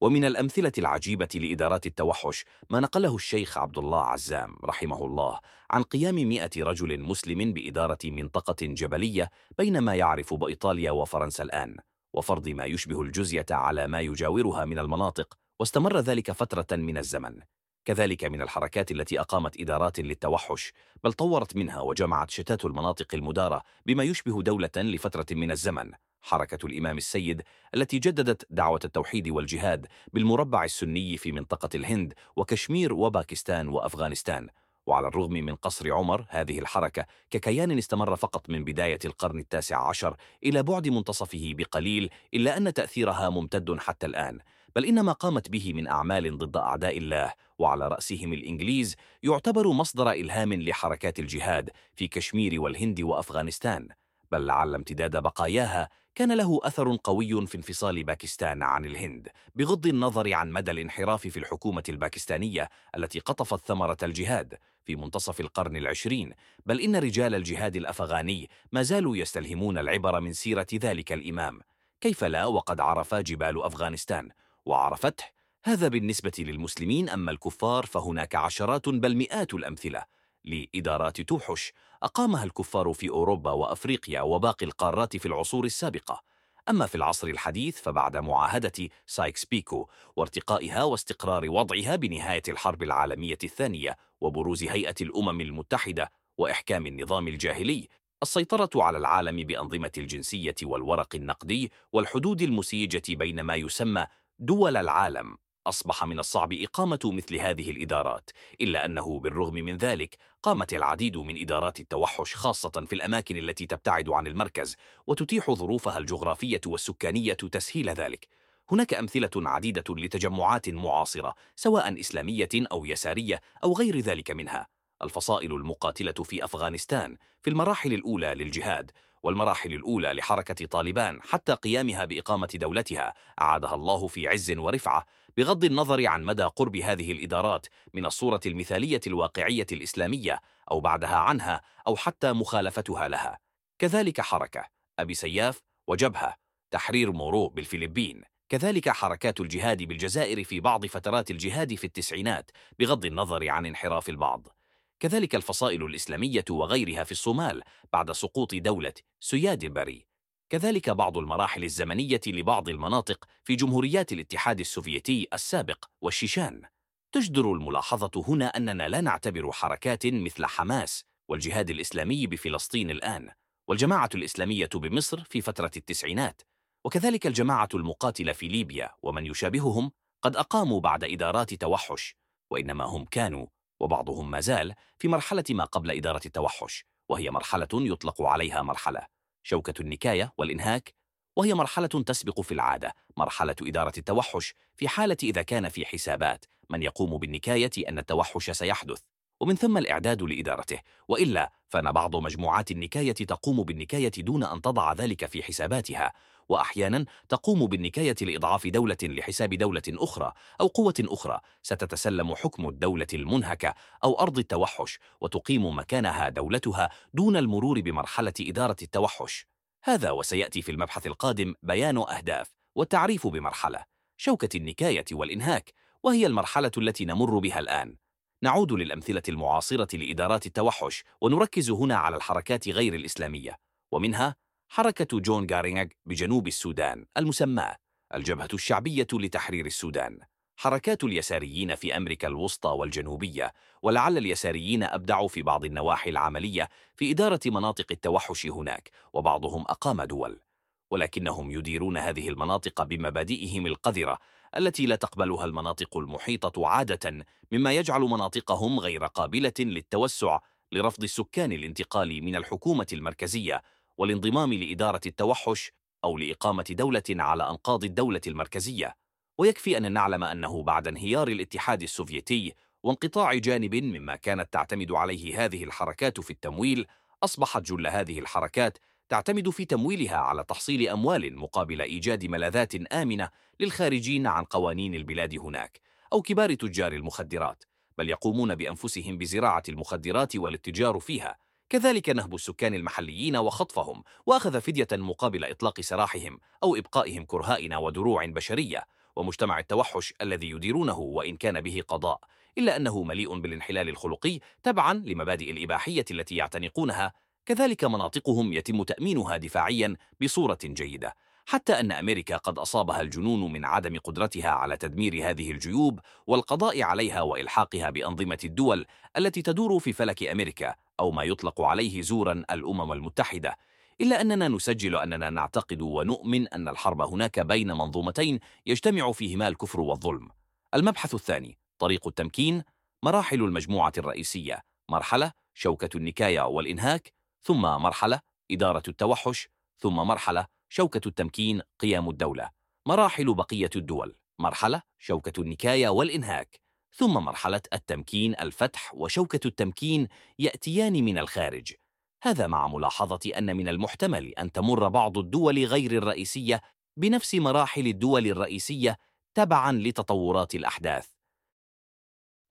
[SPEAKER 1] ومن الأمثلة العجيبة لإدارات التوحش ما نقله الشيخ عبد الله عزام رحمه الله عن قيام مئة رجل مسلم بإدارة منطقة جبلية بين ما يعرف بإيطاليا وفرنسا الآن وفرض ما يشبه الجزية على ما يجاورها من المناطق واستمر ذلك فترة من الزمن. كذلك من الحركات التي أقامت إدارات للتوحش بل طورت منها وجمعت شتات المناطق المدارة بما يشبه دولة لفترة من الزمن. حركة الإمام السيد التي جددت دعوة التوحيد والجهاد بالمربع السني في منطقة الهند وكشمير وباكستان وأفغانستان. وعلى الرغم من قصر عمر هذه الحركة ككيان استمر فقط من بداية القرن التاسع عشر إلى بعد منتصفه بقليل إلا أن تأثيرها ممتد حتى الآن. بل إن ما قامت به من أعمال ضد أعداء الله. وعلى رأسهم الإنجليز يعتبر مصدر إلهام لحركات الجهاد في كشمير والهند وأفغانستان. بل لعل امتداد بقاياها كان له أثر قوي في انفصال باكستان عن الهند بغض النظر عن مدى الانحراف في الحكومة الباكستانية التي قطفت ثمرة الجهاد في منتصف القرن العشرين بل إن رجال الجهاد الأفغاني ما زالوا يستلهمون العبر من سيرة ذلك الإمام. كيف لا؟ وقد عرف جبال أفغانستان. وعرفته هذا بالنسبة للمسلمين أما الكفار فهناك عشرات بل مئات الأمثلة. لإدارات توحش أقامها الكفار في أوروبا وأفريقيا وباقي القارات في العصور السابقة. أما في العصر الحديث فبعد معاهدة سايكس بيكو وارتقائها واستقرار وضعها بنهاية الحرب العالمية الثانية وبروز هيئة الأمم المتحدة وإحكام النظام الجاهلي السيطرة على العالم بأنظمة الجنسية والورق النقدي والحدود المسيجة بين ما يسمى دول العالم. أصبح من الصعب إقامة مثل هذه الإدارات إلا أنه بالرغم من ذلك قامت العديد من إدارات التوحش خاصة في الأماكن التي تبتعد عن المركز وتتيح ظروفها الجغرافية والسكانية تسهيل ذلك. هناك أمثلة عديدة لتجمعات معاصرة سواء إسلامية أو يسارية أو غير ذلك منها. الفصائل المقاتلة في أفغانستان في المراحل الأولى للجهاد والمراحل الأولى لحركة طالبان حتى قيامها بإقامة دولتها أعادها الله في عز ورفعة. بغض النظر عن مدى قرب هذه الإدارات من الصورة المثالية الواقعية الإسلامية أو بعدها عنها أو حتى مخالفتها لها. كذلك حركة أبي سياف وجبهة تحرير مورو بالفلبين. كذلك حركات الجهاد بالجزائر في بعض فترات الجهاد في التسعينات بغض النظر عن انحراف البعض. كذلك الفصائل الإسلامية وغيرها في الصومال بعد سقوط دولة سياد بري كذلك بعض المراحل الزمنية لبعض المناطق في جمهوريات الاتحاد السوفيتي السابق والشيشان. تجدر الملاحظة هنا أننا لا نعتبر حركات مثل حماس والجهاد الإسلامي بفلسطين الآن والجماعة الإسلامية بمصر في فترة التسعينات وكذلك الجماعة المقاتلة في ليبيا ومن يشابههم قد أقاموا بعد إدارات توحش وإنما هم كانوا وبعضهم ما زال في مرحلة ما قبل إدارة التوحش وهي مرحلة يطلق عليها مرحلة. شوكة النكاية والإنهاك وهي مرحلة تسبق في العادة مرحلة إدارة التوحش في حالة إذا كان في حسابات من يقوم بالنكاية أن التوحش سيحدث ومن ثم الإعداد لإدارته وإلا فإن بعض مجموعات النكاية تقوم بالنكاية دون أن تضع ذلك في حساباتها. وأحيانا تقوم بالنكاية لإضعاف دولة لحساب دولة أخرى أو قوة أخرى. ستتسلم حكم الدولة المنهكة أو أرض التوحش وتقيم مكانها دولتها دون المرور بمرحلة إدارة التوحش. هذا وسيأتي في المبحث القادم بيان أهداف والتعريف بمرحلة شوكة النكاية والإنهاك وهي المرحلة التي نمر بها الآن. نعود للأمثلة المعاصرة لإدارات التوحش ونركز هنا على الحركات غير الإسلامية ومنها حركة جون غارينغ بجنوب السودان المسماة الجبهة الشعبية لتحرير السودان. حركات اليساريين في أمريكا الوسطى والجنوبية ولعل اليساريين أبدعوا في بعض النواحي العملية في إدارة مناطق التوحش هناك وبعضهم أقام دول. ولكنهم يديرون هذه المناطق بمبادئهم القذرة التي لا تقبلها المناطق المحيطة عادة مما يجعل مناطقهم غير قابلة للتوسع لرفض السكان الانتقال من الحكومة المركزية والانضمام لإدارة التوحش أو لإقامة دولة على أنقاض الدولة المركزية. ويكفي أن نعلم أنه بعد انهيار الاتحاد السوفيتي وانقطاع جانب مما كانت تعتمد عليه هذه الحركات في التمويل أصبحت جل هذه الحركات تعتمد في تمويلها على تحصيل أموال مقابل إيجاد ملاذات آمنة للخارجين عن قوانين البلاد هناك أو كبار تجار المخدرات بل يقومون بأنفسهم بزراعة المخدرات والاتجار فيها. كذلك نهب السكان المحليين وخطفهم وأخذ فدية مقابل إطلاق سراحهم أو إبقائهم كرهائن ودروع بشرية ومجتمع التوحش الذي يديرونه وإن كان به قضاء إلا أنه مليء بالانحلال الخلقي تبعا لمبادئ الإباحية التي يعتنقونها كذلك مناطقهم يتم تأمينها دفاعيا بصورة جيدة. حتى أن أمريكا قد أصابها الجنون من عدم قدرتها على تدمير هذه الجيوب والقضاء عليها وإلحاقها بأنظمة الدول التي تدور في فلك أمريكا أو ما يطلق عليه زورا الأمم المتحدة إلا أننا نسجل أننا نعتقد ونؤمن أن الحرب هناك بين منظومتين يجتمع فيهما الكفر والظلم. المبحث الثاني طريق التمكين مراحل المجموعة الرئيسية مرحلة شوكة النكاية والإنهاك ثم مرحلة إدارة التوحش ثم مرحلة شوكة التمكين قيام الدولة. مراحل بقية الدول مرحلة شوكة النكاية والإنهاك. ثم مرحلة التمكين الفتح وشوكة التمكين يأتيان من الخارج. هذا مع ملاحظة أن من المحتمل أن تمر بعض الدول غير الرئيسية بنفس مراحل الدول الرئيسية تبعا لتطورات الأحداث.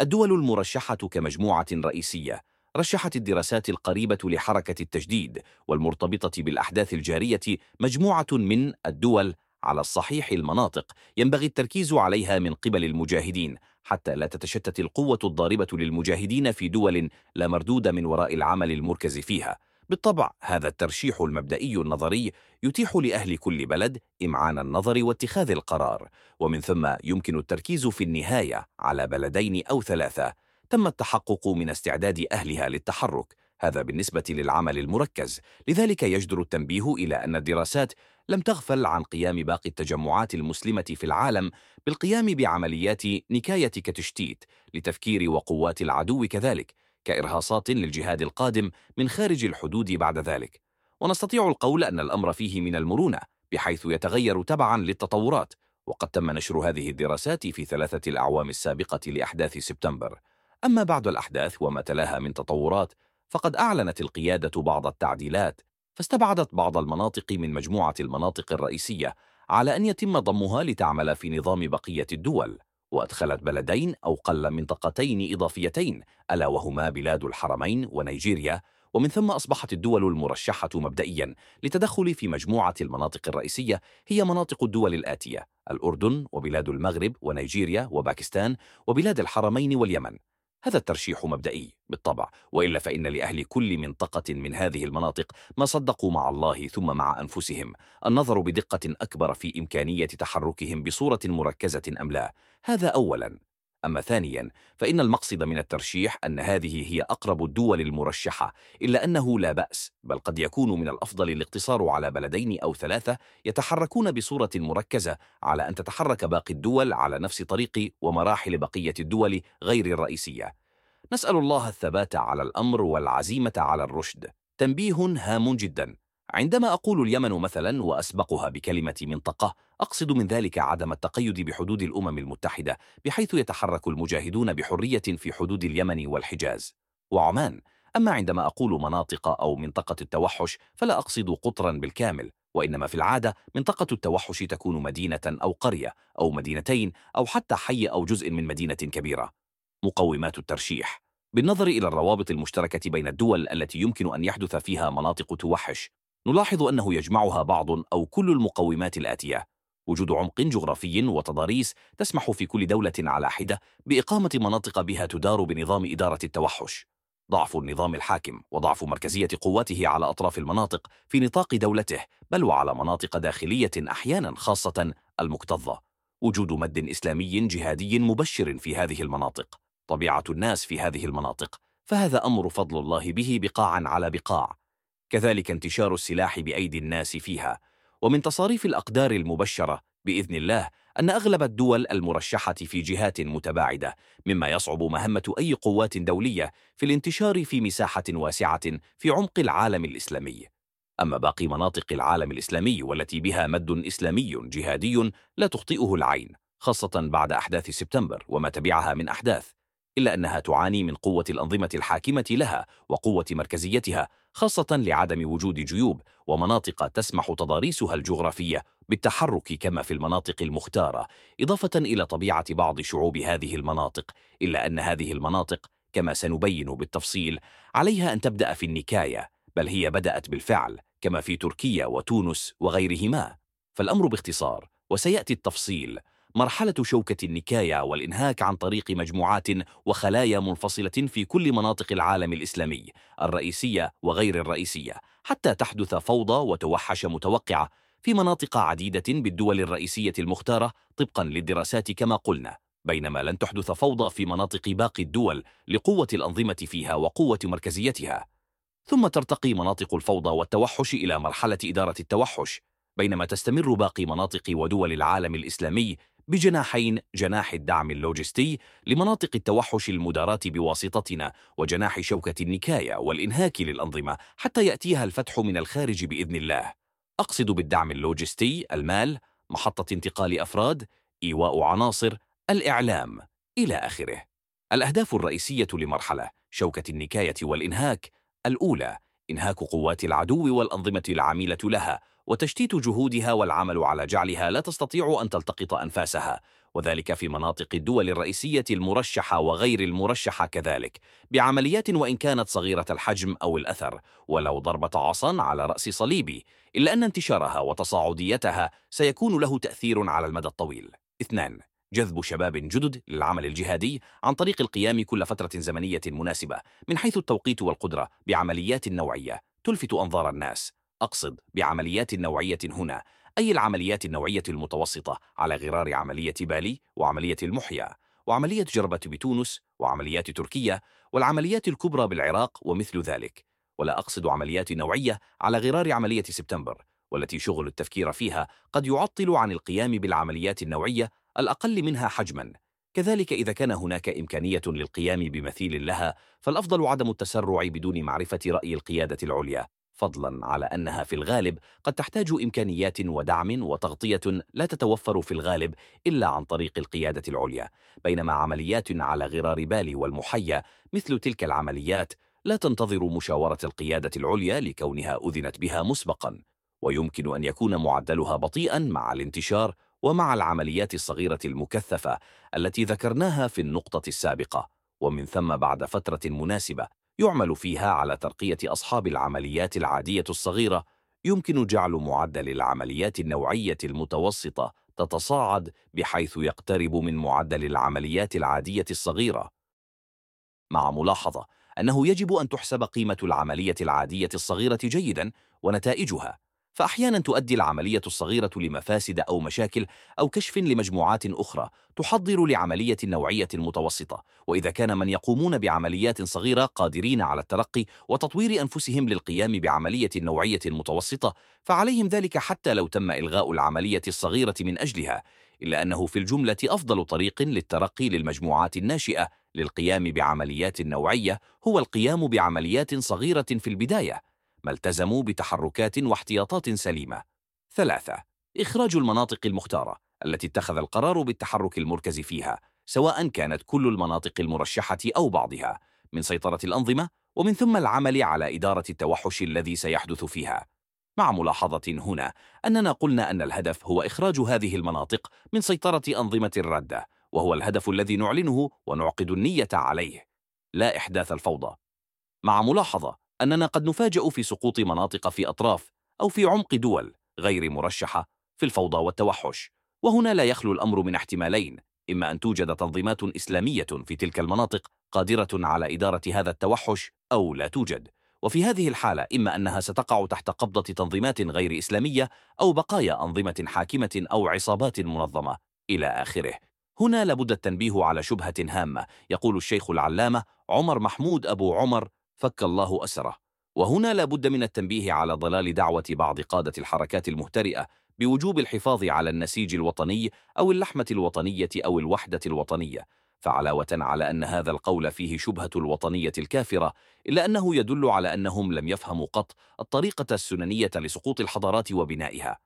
[SPEAKER 1] الدول المرشحة كمجموعة رئيسية رشحت الدراسات القريبة لحركة التجديد والمرتبطة بالأحداث الجارية مجموعة من الدول على الصحيح المناطق ينبغي التركيز عليها من قبل المجاهدين حتى لا تتشتت القوة الضاربة للمجاهدين في دول لا مردود من وراء العمل المركز فيها. بالطبع هذا الترشيح المبدئي النظري يتيح لأهل كل بلد إمعان النظر واتخاذ القرار. ومن ثم يمكن التركيز في النهاية على بلدين أو ثلاثة. تم التحقق من استعداد أهلها للتحرك. هذا بالنسبة للعمل المركز. لذلك يجدر التنبيه إلى أن الدراسات لم تغفل عن قيام باقي التجمعات المسلمة في العالم بالقيام بعمليات نكاية كتشتيت لتفكير وقوات العدو كذلك كإرهاصات للجهاد القادم من خارج الحدود بعد ذلك. ونستطيع القول أن الأمر فيه من المرونة بحيث يتغير تبعا للتطورات. وقد تم نشر هذه الدراسات في ثلاثة الأعوام السابقة لأحداث سبتمبر. أما بعد الأحداث وما تلاها من تطورات فقد أعلنت القيادة بعض التعديلات فاستبعدت بعض المناطق من مجموعة المناطق الرئيسية على أن يتم ضمها لتعمل في نظام بقية الدول وأدخلت بلدين أو قل منطقتين إضافيتين ألا وهما بلاد الحرمين ونيجيريا ومن ثم أصبحت الدول المرشحة مبدئيا لتدخل في مجموعة المناطق الرئيسية هي مناطق الدول الآتية الأردن وبلاد المغرب ونيجيريا وباكستان وبلاد الحرمين واليمن. هذا الترشيح مبدئي بالطبع. وإلا فإن لأهل كل منطقة من هذه المناطق ما صدقوا مع الله ثم مع أنفسهم. النظر بدقة أكبر في إمكانية تحركهم بصورة مركزة أم لا؟ هذا أولا. أما ثانيا فإن المقصد من الترشيح أن هذه هي أقرب الدول المرشحة إلا أنه لا بأس بل قد يكون من الأفضل الاقتصار على بلدين أو ثلاثة يتحركون بصورة مركزة على أن تتحرك باقي الدول على نفس طريق ومراحل بقية الدول غير الرئيسية. نسأل الله الثبات على الأمر والعزيمة على الرشد. تنبيه هام جدا. عندما أقول اليمن مثلا وأسبقها بكلمة منطقة أقصد من ذلك عدم التقيد بحدود الأمم المتحدة بحيث يتحرك المجاهدون بحرية في حدود اليمن والحجاز. وعمان أما عندما أقول مناطق أو منطقة التوحش فلا أقصد قطرا بالكامل وإنما في العادة منطقة التوحش تكون مدينة أو قرية أو مدينتين أو حتى حي أو جزء من مدينة كبيرة. مقومات الترشيح. بالنظر إلى الروابط المشتركة بين الدول التي يمكن أن يحدث فيها مناطق توحش نلاحظ أنه يجمعها بعض أو كل المقومات الآتية. وجود عمق جغرافي وتضاريس تسمح في كل دولة على حدة بإقامة مناطق بها تدار بنظام إدارة التوحش. ضعف النظام الحاكم وضعف مركزية قواته على أطراف المناطق في نطاق دولته بل وعلى مناطق داخلية أحيانا خاصة المكتظة. وجود مد إسلامي جهادي مبشر في هذه المناطق. طبيعة الناس في هذه المناطق. فهذا أمر فضل الله به بقاعا على بقاع. كذلك انتشار السلاح بأيدي الناس فيها. ومن تصاريف الأقدار المبشرة بإذن الله أن أغلب الدول المرشحة في جهات متباعدة مما يصعب مهمة أي قوات دولية في الانتشار في مساحة واسعة في عمق العالم الإسلامي. أما باقي مناطق العالم الإسلامي والتي بها مد إسلامي جهادي لا تخطئه العين خاصة بعد أحداث سبتمبر وما تبعها من أحداث إلا أنها تعاني من قوة الأنظمة الحاكمة لها وقوة مركزيتها خاصة لعدم وجود جيوب ومناطق تسمح تضاريسها الجغرافية بالتحرك كما في المناطق المختارة إضافة إلى طبيعة بعض شعوب هذه المناطق إلا أن هذه المناطق كما سنبين بالتفصيل عليها أن تبدأ في النكاية بل هي بدأت بالفعل كما في تركيا وتونس وغيرهما. فالأمر باختصار وسيأتي التفصيل. مرحلة شوكة النكاية والإنهاك عن طريق مجموعات وخلايا منفصلة في كل مناطق العالم الإسلامي الرئيسية وغير الرئيسية حتى تحدث فوضى وتوحش متوقعة في مناطق عديدة بالدول الرئيسية المختارة طبقا للدراسات كما قلنا بينما لن تحدث فوضى في مناطق باقي الدول لقوة الأنظمة فيها وقوة مركزيتها. ثم ترتقي مناطق الفوضى والتوحش إلى مرحلة إدارة التوحش بينما تستمر باقي مناطق ودول العالم الإسلامي بجناحين جناح الدعم اللوجستي لمناطق التوحش المداراة بواسطتنا وجناح شوكة النكاية والإنهاك للأنظمة حتى يأتيها الفتح من الخارج بإذن الله. أقصد بالدعم اللوجستي المال محطة انتقال أفراد إيواء عناصر الإعلام إلى آخره. الأهداف الرئيسية لمرحلة شوكة النكاية والإنهاك الأولى إنهاك قوات العدو والأنظمة العاملة لها وتشتيت جهودها والعمل على جعلها لا تستطيع أن تلتقط أنفاسها وذلك في مناطق الدول الرئيسية المرشحة وغير المرشحة كذلك بعمليات وإن كانت صغيرة الحجم أو الأثر ولو ضربة عصا على رأس صليبي إلا أن انتشارها وتصاعديتها سيكون له تأثير على المدى الطويل. اثنان جذب شباب جدد للعمل الجهادي عن طريق القيام كل فترة زمنية مناسبة من حيث التوقيت والقدرة بعمليات نوعية تلفت أنظار الناس. أقصد بعمليات نوعية هنا أي العمليات النوعية المتوسطة على غرار عملية بالي وعملية المحيا وعملية جربة بتونس وعمليات تركيا والعمليات الكبرى بالعراق ومثل ذلك. ولا أقصد عمليات نوعية على غرار عملية سبتمبر والتي شغل التفكير فيها قد يعطل عن القيام بالعمليات النوعية الأقل منها حجماً. كذلك إذا كان هناك إمكانية للقيام بمثيل لها فالأفضل عدم التسرع بدون معرفة رأي القيادة العليا. فضلا على أنها في الغالب قد تحتاج إمكانيات ودعم وتغطية لا تتوفر في الغالب إلا عن طريق القيادة العليا بينما عمليات على غرار بالي والمحيا مثل تلك العمليات لا تنتظر مشاورة القيادة العليا لكونها أذنت بها مسبقا ويمكن أن يكون معدلها بطيئا مع الانتشار ومع العمليات الصغيرة المكثفة التي ذكرناها في النقطة السابقة ومن ثم بعد فترة مناسبة. يعمل فيها على ترقية أصحاب العمليات العادية الصغيرة. يمكن جعل معدل العمليات النوعية المتوسطة تتصاعد بحيث يقترب من معدل العمليات العادية الصغيرة. مع ملاحظة أنه يجب أن تحسب قيمة العملية العادية الصغيرة جيدا ونتائجها. فأحيانا تؤدي العملية الصغيرة لمفاسد أو مشاكل أو كشف لمجموعات أخرى تحضر لعملية نوعية متوسطة. وإذا كان من يقومون بعمليات صغيرة قادرين على الترقي وتطوير أنفسهم للقيام بعملية نوعية متوسطة فعليهم ذلك حتى لو تم إلغاء العملية الصغيرة من أجلها إلا أنه في الجملة أفضل طريق للترقي للمجموعات الناشئة للقيام بعمليات نوعية هو القيام بعمليات صغيرة في البداية. ما التزموا بتحركات واحتياطات سليمة. ثلاثة إخراج المناطق المختارة التي اتخذ القرار بالتحرك المركز فيها سواء كانت كل المناطق المرشحة أو بعضها من سيطرة الأنظمة ومن ثم العمل على إدارة التوحش الذي سيحدث فيها. مع ملاحظة هنا أننا قلنا أن الهدف هو إخراج هذه المناطق من سيطرة أنظمة الردة وهو الهدف الذي نعلنه ونعقد النية عليه. لا إحداث الفوضى. مع ملاحظة أننا قد نفاجأ في سقوط مناطق في أطراف أو في عمق دول غير مرشحة في الفوضى والتوحش وهنا لا يخلو الأمر من احتمالين إما أن توجد تنظيمات إسلامية في تلك المناطق قادرة على إدارة هذا التوحش أو لا توجد وفي هذه الحالة إما أنها ستقع تحت قبضة تنظيمات غير إسلامية أو بقايا أنظمة حاكمة أو عصابات منظمة إلى آخره. هنا لابد التنبيه على شبهة هامة يقول الشيخ العلامة عمر محمود أبو عمر فك الله أسره. وهنا لا بد من التنبيه على ضلال دعوة بعض قادة الحركات المهترئة بوجوب الحفاظ على النسيج الوطني أو اللحمة الوطنية أو الوحدة الوطنية. فعلاوة على أن هذا القول فيه شبهة الوطنية الكافرة إلا أنه يدل على أنهم لم يفهموا قط الطريقة السننية لسقوط الحضارات وبنائها.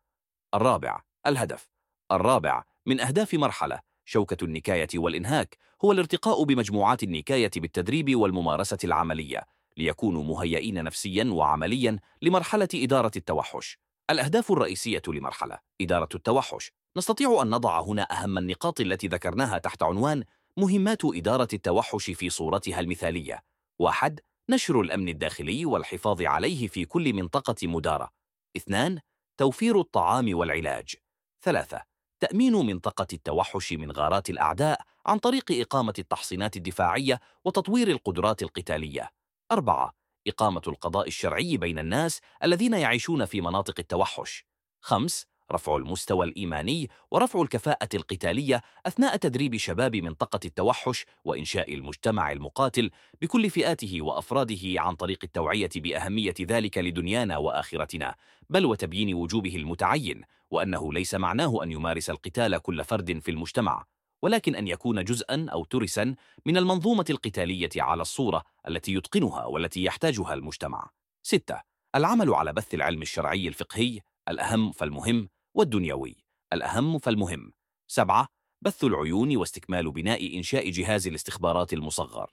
[SPEAKER 1] الرابع الهدف. الرابع من أهداف مرحلة شوكة النكاية والإنهاك هو الارتقاء بمجموعات النكاية بالتدريب والممارسة العملية. ليكونوا مهيئين نفسيا وعمليا لمرحلة إدارة التوحش. الأهداف الرئيسية لمرحلة إدارة التوحش. نستطيع أن نضع هنا أهم النقاط التي ذكرناها تحت عنوان مهمات إدارة التوحش في صورتها المثالية. واحد نشر الأمن الداخلي والحفاظ عليه في كل منطقة مدارة. اثنان توفير الطعام والعلاج. ثلاثة تأمين منطقة التوحش من غارات الأعداء عن طريق إقامة التحصينات الدفاعية وتطوير القدرات القتالية. أربعة إقامة القضاء الشرعي بين الناس الذين يعيشون في مناطق التوحش. خمس رفع المستوى الإيماني ورفع الكفاءة القتالية أثناء تدريب شباب منطقة التوحش وإنشاء المجتمع المقاتل بكل فئاته وأفراده عن طريق التوعية بأهمية ذلك لدنيانا وآخرتنا بل وتبيين وجوبه المتعين وأنه ليس معناه أن يمارس القتال كل فرد في المجتمع. ولكن أن يكون جزءا أو ترسا من المنظومة القتالية على الصورة التي يتقنها والتي يحتاجها المجتمع. ستة العمل على بث العلم الشرعي الفقهي الأهم فالمهم والدنيوي الأهم فالمهم. سبعة بث العيون واستكمال بناء إنشاء جهاز الاستخبارات المصغر.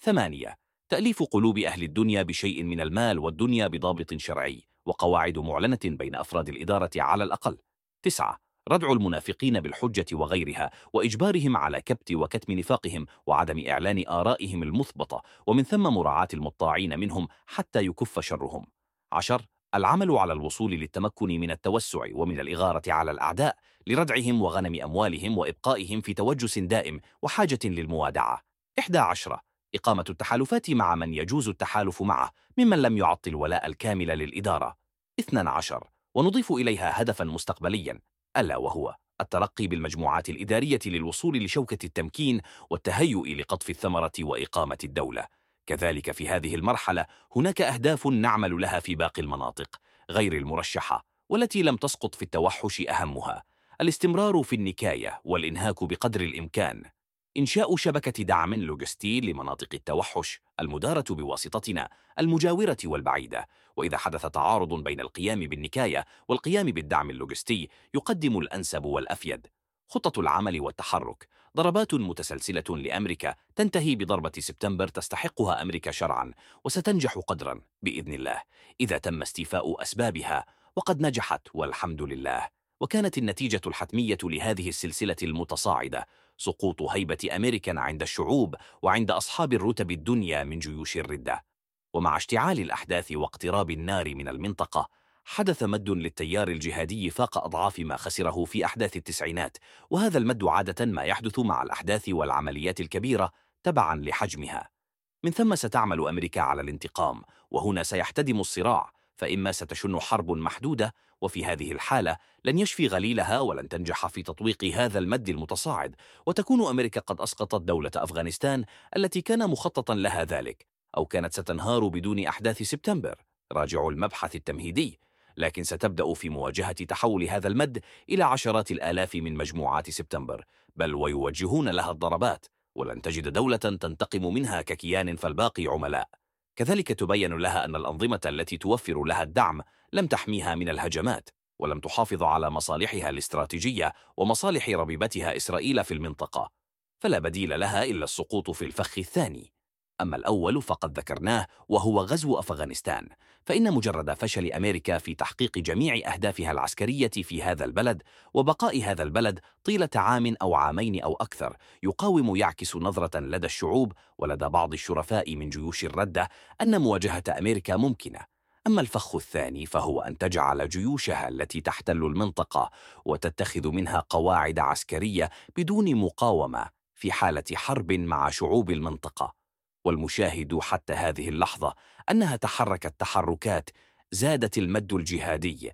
[SPEAKER 1] ثمانية تأليف قلوب أهل الدنيا بشيء من المال والدنيا بضابط شرعي وقواعد معلنة بين أفراد الإدارة على الأقل. تسعة ردع المنافقين بالحجة وغيرها وإجبارهم على كبت وكتم نفاقهم وعدم إعلان آرائهم المثبطة ومن ثم مراعاة المطاعين منهم حتى يكف شرهم. عشر العمل على الوصول للتمكن من التوسع ومن الإغارة على الأعداء لردعهم وغنم أموالهم وإبقائهم في توجس دائم وحاجة للموادعة. إحدى عشرة إقامة التحالفات مع من يجوز التحالف معه ممن لم يعطي الولاء الكامل للإدارة. 12 ونضيف إليها هدفا مستقبليا. ألا وهو الترقي بالمجموعات الإدارية للوصول لشوكة التمكين والتهيؤ لقطف الثمرة وإقامة الدولة. كذلك في هذه المرحلة هناك أهداف نعمل لها في باقي المناطق غير المرشحة والتي لم تسقط في التوحش أهمها. الاستمرار في النكاية والإنهاك بقدر الإمكان إنشاء شبكة دعم لوجستي لمناطق التوحش المدارة بواسطتنا المجاورة والبعيدة. وإذا حدث تعارض بين القيام بالنكاية والقيام بالدعم اللوجستي يقدم الأنسب والأفيد. خطة العمل والتحرك. ضربات متسلسلة لأمريكا تنتهي بضربة سبتمبر تستحقها أمريكا شرعا وستنجح قدرا بإذن الله. إذا تم استيفاء أسبابها وقد نجحت والحمد لله. وكانت النتيجة الحتمية لهذه السلسلة المتصاعدة. سقوط هيبة أمريكا عند الشعوب وعند أصحاب الرتب الدنيا من جيوش الردة. ومع اشتعال الأحداث واقتراب النار من المنطقة حدث مد للتيار الجهادي فاق أضعاف ما خسره في أحداث التسعينات وهذا المد عادة ما يحدث مع الأحداث والعمليات الكبيرة تبعا لحجمها. من ثم ستعمل أمريكا على الانتقام وهنا سيحتدم الصراع فإما ستشن حرب محدودة وفي هذه الحالة لن يشفي غليلها ولن تنجح في تطويق هذا المد المتصاعد وتكون أمريكا قد أسقطت دولة أفغانستان التي كان مخططا لها ذلك أو كانت ستنهار بدون أحداث سبتمبر. راجعوا المبحث التمهيدي. لكن ستبدأ في مواجهة تحول هذا المد إلى عشرات الآلاف من مجموعات سبتمبر. بل ويوجهون لها الضربات ولن تجد دولة تنتقم منها ككيان فالباقي عملاء. كذلك تبين لها أن الأنظمة التي توفر لها الدعم لم تحميها من الهجمات ولم تحافظ على مصالحها الاستراتيجية ومصالح ربيبتها إسرائيل في المنطقة فلا بديل لها إلا السقوط في الفخ الثاني. أما الأول فقد ذكرناه وهو غزو أفغانستان فإن مجرد فشل أمريكا في تحقيق جميع أهدافها العسكرية في هذا البلد وبقاء هذا البلد طيلة عام أو عامين أو أكثر يقاوم يعكس نظرة لدى الشعوب ولدى بعض الشرفاء من جيوش الردة أن مواجهة أمريكا ممكنة. أما الفخ الثاني فهو أن تجعل جيوشها التي تحتل المنطقة وتتخذ منها قواعد عسكرية بدون مقاومة في حالة حرب مع شعوب المنطقة. والمشاهد حتى هذه اللحظة أنها تحركت تحركات زادت المد الجهادي.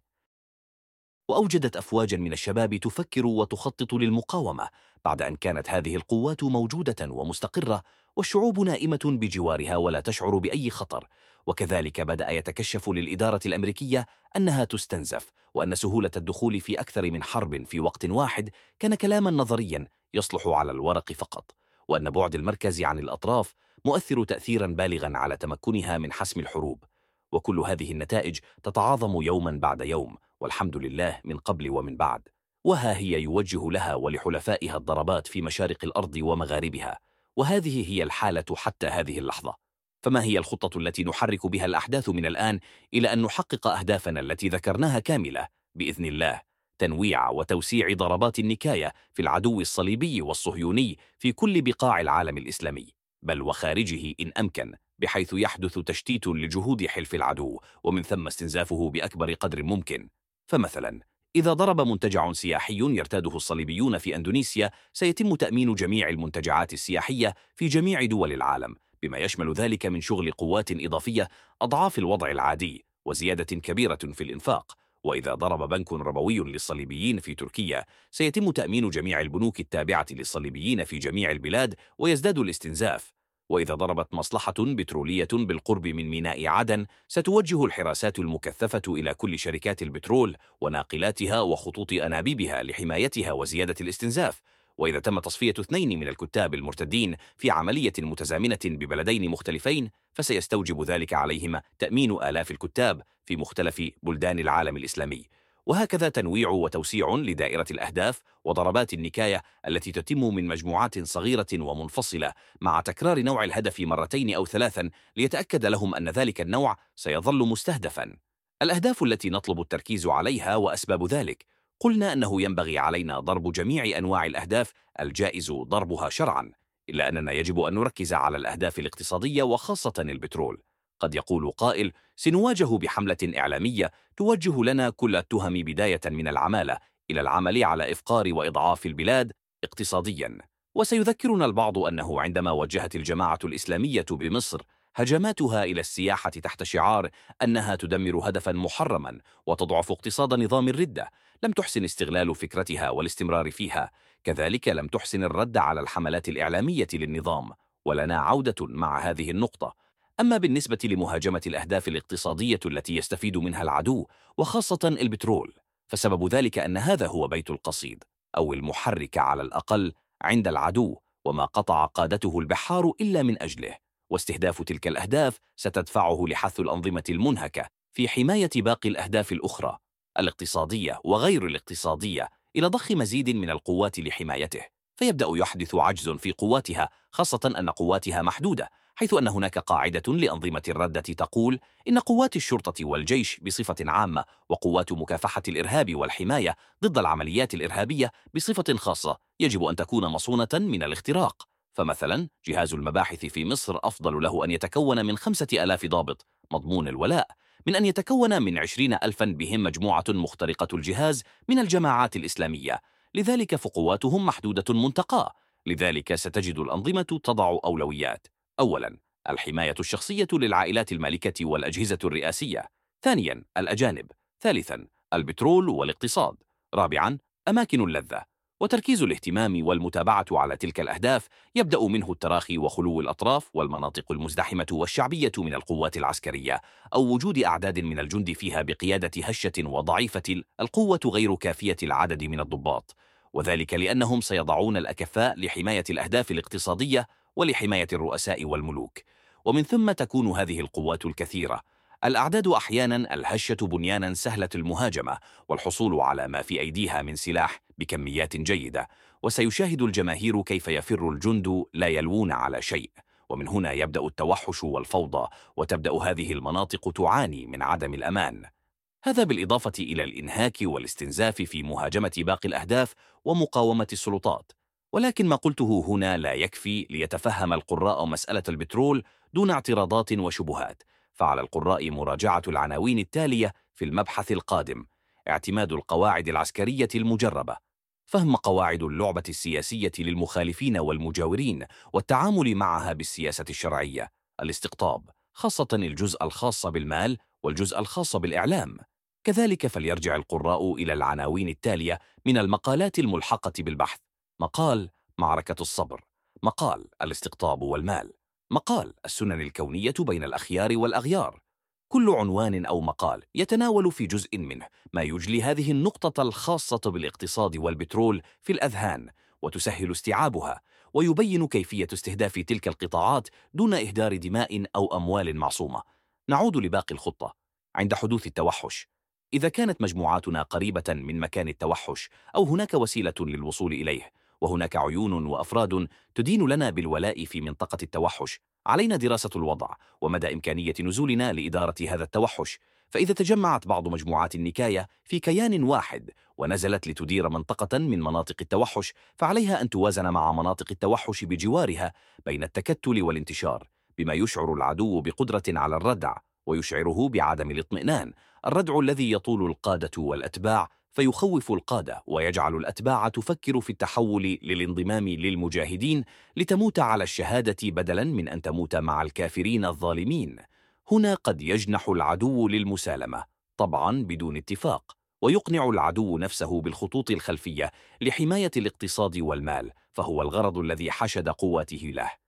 [SPEAKER 1] وأوجدت أفواجا من الشباب تفكر وتخطط للمقاومة بعد أن كانت هذه القوات موجودة ومستقرة والشعوب نائمة بجوارها ولا تشعر بأي خطر. وكذلك بدأ يتكشف للإدارة الأمريكية أنها تستنزف وأن سهولة الدخول في أكثر من حرب في وقت واحد كان كلاما نظريا يصلح على الورق فقط. وأن بعد المركز عن الأطراف مؤثر تأثيرا بالغا على تمكنها من حسم الحروب. وكل هذه النتائج تتعاظم يوما بعد يوم والحمد لله من قبل ومن بعد. وها هي يوجه لها ولحلفائها الضربات في مشارق الأرض ومغاربها. وهذه هي الحالة حتى هذه اللحظة. فما هي الخطة التي نحرك بها الأحداث من الآن إلى أن نحقق أهدافنا التي ذكرناها كاملة؟ بإذن الله. تنويع وتوسيع ضربات النكاية في العدو الصليبي والصهيوني في كل بقاع العالم الإسلامي. بل وخارجه إن أمكن بحيث يحدث تشتيت لجهود حلف العدو ومن ثم استنزافه بأكبر قدر ممكن. فمثلا إذا ضرب منتجع سياحي يرتاده الصليبيون في أندونيسيا سيتم تأمين جميع المنتجعات السياحية في جميع دول العالم بما يشمل ذلك من شغل قوات إضافية أضعاف الوضع العادي وزيادة كبيرة في الإنفاق. وإذا ضرب بنك ربوي للصليبيين في تركيا سيتم تأمين جميع البنوك التابعة للصليبيين في جميع البلاد ويزداد الاستنزاف. وإذا ضربت مصلحة بترولية بالقرب من ميناء عدن ستوجه الحراسات المكثفة إلى كل شركات البترول وناقلاتها وخطوط أنابيبها لحمايتها وزيادة الاستنزاف. وإذا تم تصفية اثنين من الكتاب المرتدين في عملية متزامنة ببلدين مختلفين فسيستوجب ذلك عليهما تأمين آلاف الكتاب. في مختلف بلدان العالم الإسلامي. وهكذا تنويع وتوسيع لدائرة الأهداف وضربات النكاية التي تتم من مجموعات صغيرة ومنفصلة مع تكرار نوع الهدف مرتين أو ثلاثا ليتأكد لهم أن ذلك النوع سيظل مستهدفا. الأهداف التي نطلب التركيز عليها وأسباب ذلك. قلنا أنه ينبغي علينا ضرب جميع أنواع الأهداف الجائز ضربها شرعا إلا أننا يجب أن نركز على الأهداف الاقتصادية وخاصة البترول. قد يقول قائل سنواجه بحملة إعلامية توجه لنا كل التهم بداية من العمالة إلى العمل على إفقار وإضعاف البلاد اقتصاديا. وسيذكرنا البعض أنه عندما وجهت الجماعة الإسلامية بمصر هجماتها إلى السياحة تحت شعار أنها تدمر هدفا محرما وتضعف اقتصاد نظام الردة. لم تحسن استغلال فكرتها والاستمرار فيها. كذلك لم تحسن الرد على الحملات الإعلامية للنظام. ولنا عودة مع هذه النقطة. أما بالنسبة لمهاجمة الأهداف الاقتصادية التي يستفيد منها العدو وخاصة البترول فسبب ذلك أن هذا هو بيت القصيد أو المحرك على الأقل عند العدو وما قطع قادته البحار إلا من أجله واستهداف تلك الأهداف ستدفعه لحث الأنظمة المنهكة في حماية باقي الأهداف الأخرى الاقتصادية وغير الاقتصادية إلى ضخ مزيد من القوات لحمايته فيبدأ يحدث عجز في قواتها خاصة أن قواتها محدودة حيث أن هناك قاعدة لأنظمة الردة تقول إن قوات الشرطة والجيش بصفة عامة وقوات مكافحة الإرهاب والحماية ضد العمليات الإرهابية بصفة خاصة يجب أن تكون مصونة من الاختراق. فمثلا جهاز المباحث في مصر أفضل له أن يتكون من خمسة ألاف ضابط مضمون الولاء من أن يتكون من عشرين ألفا بهم مجموعة مخترقة الجهاز من الجماعات الإسلامية. لذلك فقواتهم محدودة منتقاة لذلك ستجد الأنظمة تضع أولويات. أولا الحماية الشخصية للعائلات المالكة والأجهزة الرئاسية. ثانيا الأجانب. ثالثا البترول والاقتصاد. رابعا أماكن اللذة وتركيز الاهتمام والمتابعة على تلك الأهداف يبدأ منه التراخي وخلو الأطراف والمناطق المزدحمة والشعبية من القوات العسكرية أو وجود أعداد من الجند فيها بقيادة هشة وضعيفة القوة غير كافية العدد من الضباط. وذلك لأنهم سيضعون الأكفاء لحماية الأهداف الاقتصادية ولحماية الرؤساء والملوك. ومن ثم تكون هذه القوات الكثيرة. الأعداد أحيانا الهشة بنيانا سهلة المهاجمة والحصول على ما في أيديها من سلاح بكميات جيدة. وسيشاهد الجماهير كيف يفر الجند لا يلوون على شيء. ومن هنا يبدأ التوحش والفوضى وتبدأ هذه المناطق تعاني من عدم الأمان. هذا بالإضافة إلى الإنهاك والاستنزاف في مهاجمة باقي الأهداف ومقاومة السلطات. ولكن ما قلته هنا لا يكفي ليتفهم القراء مسألة البترول دون اعتراضات وشبهات فعلى القراء مراجعة العناوين التالية في المبحث القادم اعتماد القواعد العسكرية المجربة فهم قواعد اللعبة السياسية للمخالفين والمجاورين والتعامل معها بالسياسة الشرعية الاستقطاب خاصة الجزء الخاص بالمال والجزء الخاص بالإعلام. كذلك فليرجع القراء إلى العناوين التالية من المقالات الملحقة بالبحث. مقال معركة الصبر مقال الاستقطاب والمال مقال السنن الكونية بين الأخيار والأغيار. كل عنوان أو مقال يتناول في جزء منه ما يجلي هذه النقطة الخاصة بالاقتصاد والبترول في الأذهان وتسهل استيعابها ويبين كيفية استهداف تلك القطاعات دون إهدار دماء أو أموال معصومة. نعود لباقي الخطة عند حدوث التوحش. إذا كانت مجموعاتنا قريبة من مكان التوحش أو هناك وسيلة للوصول إليه وهناك عيون وأفراد تدين لنا بالولاء في منطقة التوحش. علينا دراسة الوضع ومدى إمكانية نزولنا لإدارة هذا التوحش. فإذا تجمعت بعض مجموعات النكاية في كيان واحد ونزلت لتدير منطقة من مناطق التوحش فعليها أن توازن مع مناطق التوحش بجوارها بين التكتل والانتشار بما يشعر العدو بقدرة على الردع ويشعره بعدم الاطمئنان الردع الذي يطول القادة والأتباع فيخوف القادة ويجعل الأتباع تفكر في التحول للانضمام للمجاهدين لتموت على الشهادة بدلا من أن تموت مع الكافرين الظالمين. هنا قد يجنح العدو للمسالمة طبعا بدون اتفاق ويقنع العدو نفسه بالخطوط الخلفية لحماية الاقتصاد والمال فهو الغرض الذي حشد قواته له.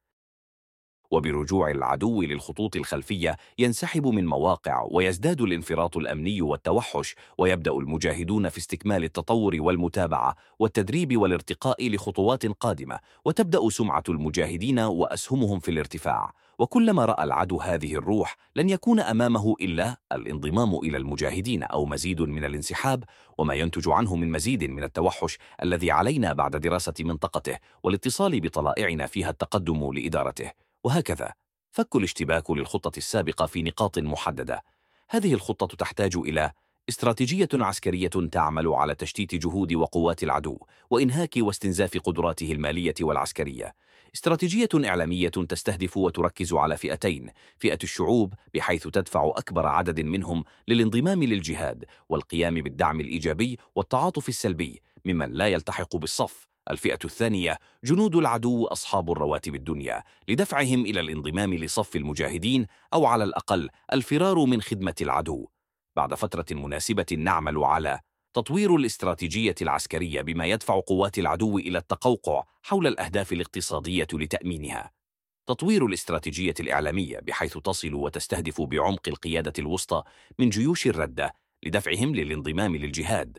[SPEAKER 1] وبرجوع العدو للخطوط الخلفية ينسحب من مواقع ويزداد الانفراط الأمني والتوحش ويبدأ المجاهدون في استكمال التطور والمتابعة والتدريب والارتقاء لخطوات قادمة وتبدأ سمعة المجاهدين وأسهمهم في الارتفاع. وكلما رأى العدو هذه الروح لن يكون أمامه إلا الانضمام إلى المجاهدين أو مزيد من الانسحاب وما ينتج عنه من مزيد من التوحش الذي علينا بعد دراسة منطقته والاتصال بطلائعنا فيها التقدم لإدارته. وهكذا. فك الاشتباك للخطة السابقة في نقاط محددة. هذه الخطة تحتاج إلى استراتيجية عسكرية تعمل على تشتيت جهود وقوات العدو وإنهاك واستنزاف قدراته المالية والعسكرية. استراتيجية إعلامية تستهدف وتركز على فئتين فئة الشعوب بحيث تدفع أكبر عدد منهم للانضمام للجهاد والقيام بالدعم الإيجابي والتعاطف السلبي ممن لا يلتحق بالصف. الفئة الثانية جنود العدو أصحاب الرواتب الدنيا لدفعهم إلى الانضمام لصف المجاهدين أو على الأقل الفرار من خدمة العدو. بعد فترة مناسبة نعمل على تطوير الاستراتيجية العسكرية بما يدفع قوات العدو إلى التقوقع حول الأهداف الاقتصادية لتأمينها. تطوير الاستراتيجية الإعلامية بحيث تصل وتستهدف بعمق القيادة الوسطى من جيوش الردة لدفعهم للانضمام للجهاد.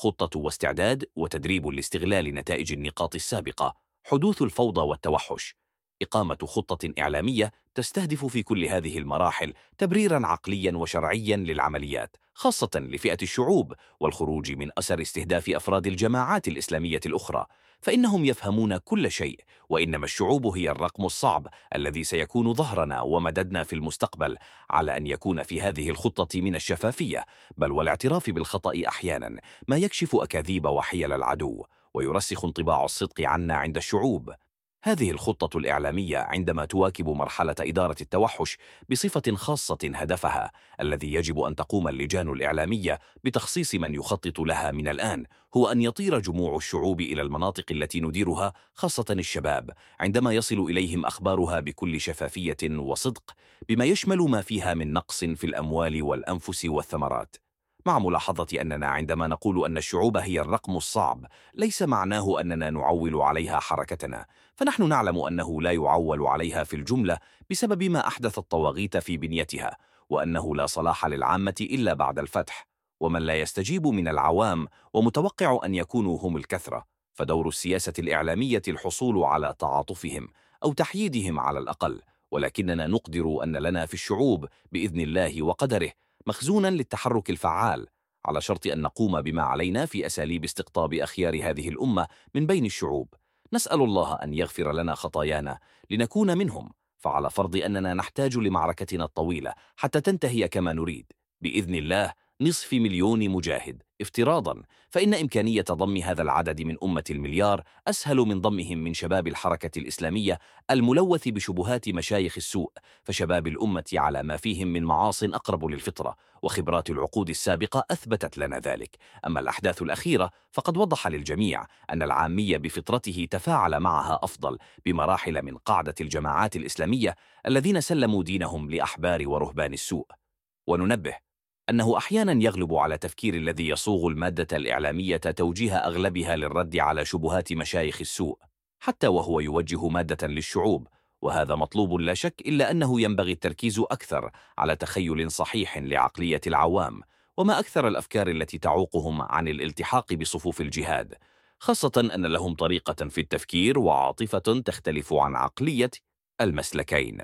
[SPEAKER 1] خطة واستعداد وتدريب لاستغلال نتائج النقاط السابقة حدوث الفوضى والتوحش. إقامة خطة إعلامية تستهدف في كل هذه المراحل تبريرا عقليا وشرعيا للعمليات خاصة لفئة الشعوب والخروج من أسر استهداف أفراد الجماعات الإسلامية الأخرى. فإنهم يفهمون كل شيء وإنما الشعوب هي الرقم الصعب الذي سيكون ظهرنا ومددنا في المستقبل على أن يكون في هذه الخطة من الشفافية بل والاعتراف بالخطأ أحيانا ما يكشف أكاذيب وحيل العدو ويرسخ انطباع الصدق عنا عند الشعوب. هذه الخطة الإعلامية عندما تواكب مرحلة إدارة التوحش بصفة خاصة هدفها الذي يجب أن تقوم اللجان الإعلامية بتخصيص من يخطط لها من الآن هو أن يطير جموع الشعوب إلى المناطق التي نديرها خاصة الشباب عندما يصل إليهم أخبارها بكل شفافية وصدق بما يشمل ما فيها من نقص في الأموال والأنفس والثمرات. مع ملاحظة أننا عندما نقول أن الشعوب هي الرقم الصعب ليس معناه أننا نعول عليها حركتنا. فنحن نعلم أنه لا يعول عليها في الجملة بسبب ما أحدث الطواغيت في بنيتها وأنه لا صلاح للعامة إلا بعد الفتح. ومن لا يستجيب من العوام ومتوقع أن يكونوا هم الكثرة فدور السياسة الإعلامية الحصول على تعاطفهم أو تحييدهم على الأقل. ولكننا نقدر أن لنا في الشعوب بإذن الله وقدره مخزونا للتحرك الفعال على شرط أن نقوم بما علينا في أساليب استقطاب أخيار هذه الأمة من بين الشعوب. نسأل الله أن يغفر لنا خطايانا لنكون منهم فعلى فرض أننا نحتاج لمعركتنا الطويلة حتى تنتهي كما نريد. بإذن الله نصف مليون مجاهد. افتراضا فإن إمكانية ضم هذا العدد من أمة المليار أسهل من ضمهم من شباب الحركة الإسلامية الملوث بشبهات مشايخ السوء فشباب الأمة على ما فيهم من معاص أقرب للفطرة وخبرات العقود السابقة أثبتت لنا ذلك. أما الأحداث الأخيرة فقد وضح للجميع أن العامية بفطرته تفاعل معها أفضل بمراحل من قاعدة الجماعات الإسلامية الذين سلموا دينهم لأحبار ورهبان السوء. وننبه أنه أحيانا يغلب على تفكير الذي يصوغ المادة الإعلامية توجيه أغلبها للرد على شبهات مشايخ السوء حتى وهو يوجه مادة للشعوب وهذا مطلوب لا شك إلا أنه ينبغي التركيز أكثر على تخيل صحيح لعقلية العوام وما أكثر الأفكار التي تعوقهم عن الالتحاق بصفوف الجهاد خاصة أن لهم طريقة في التفكير وعاطفة تختلف عن عقلية المسلكين.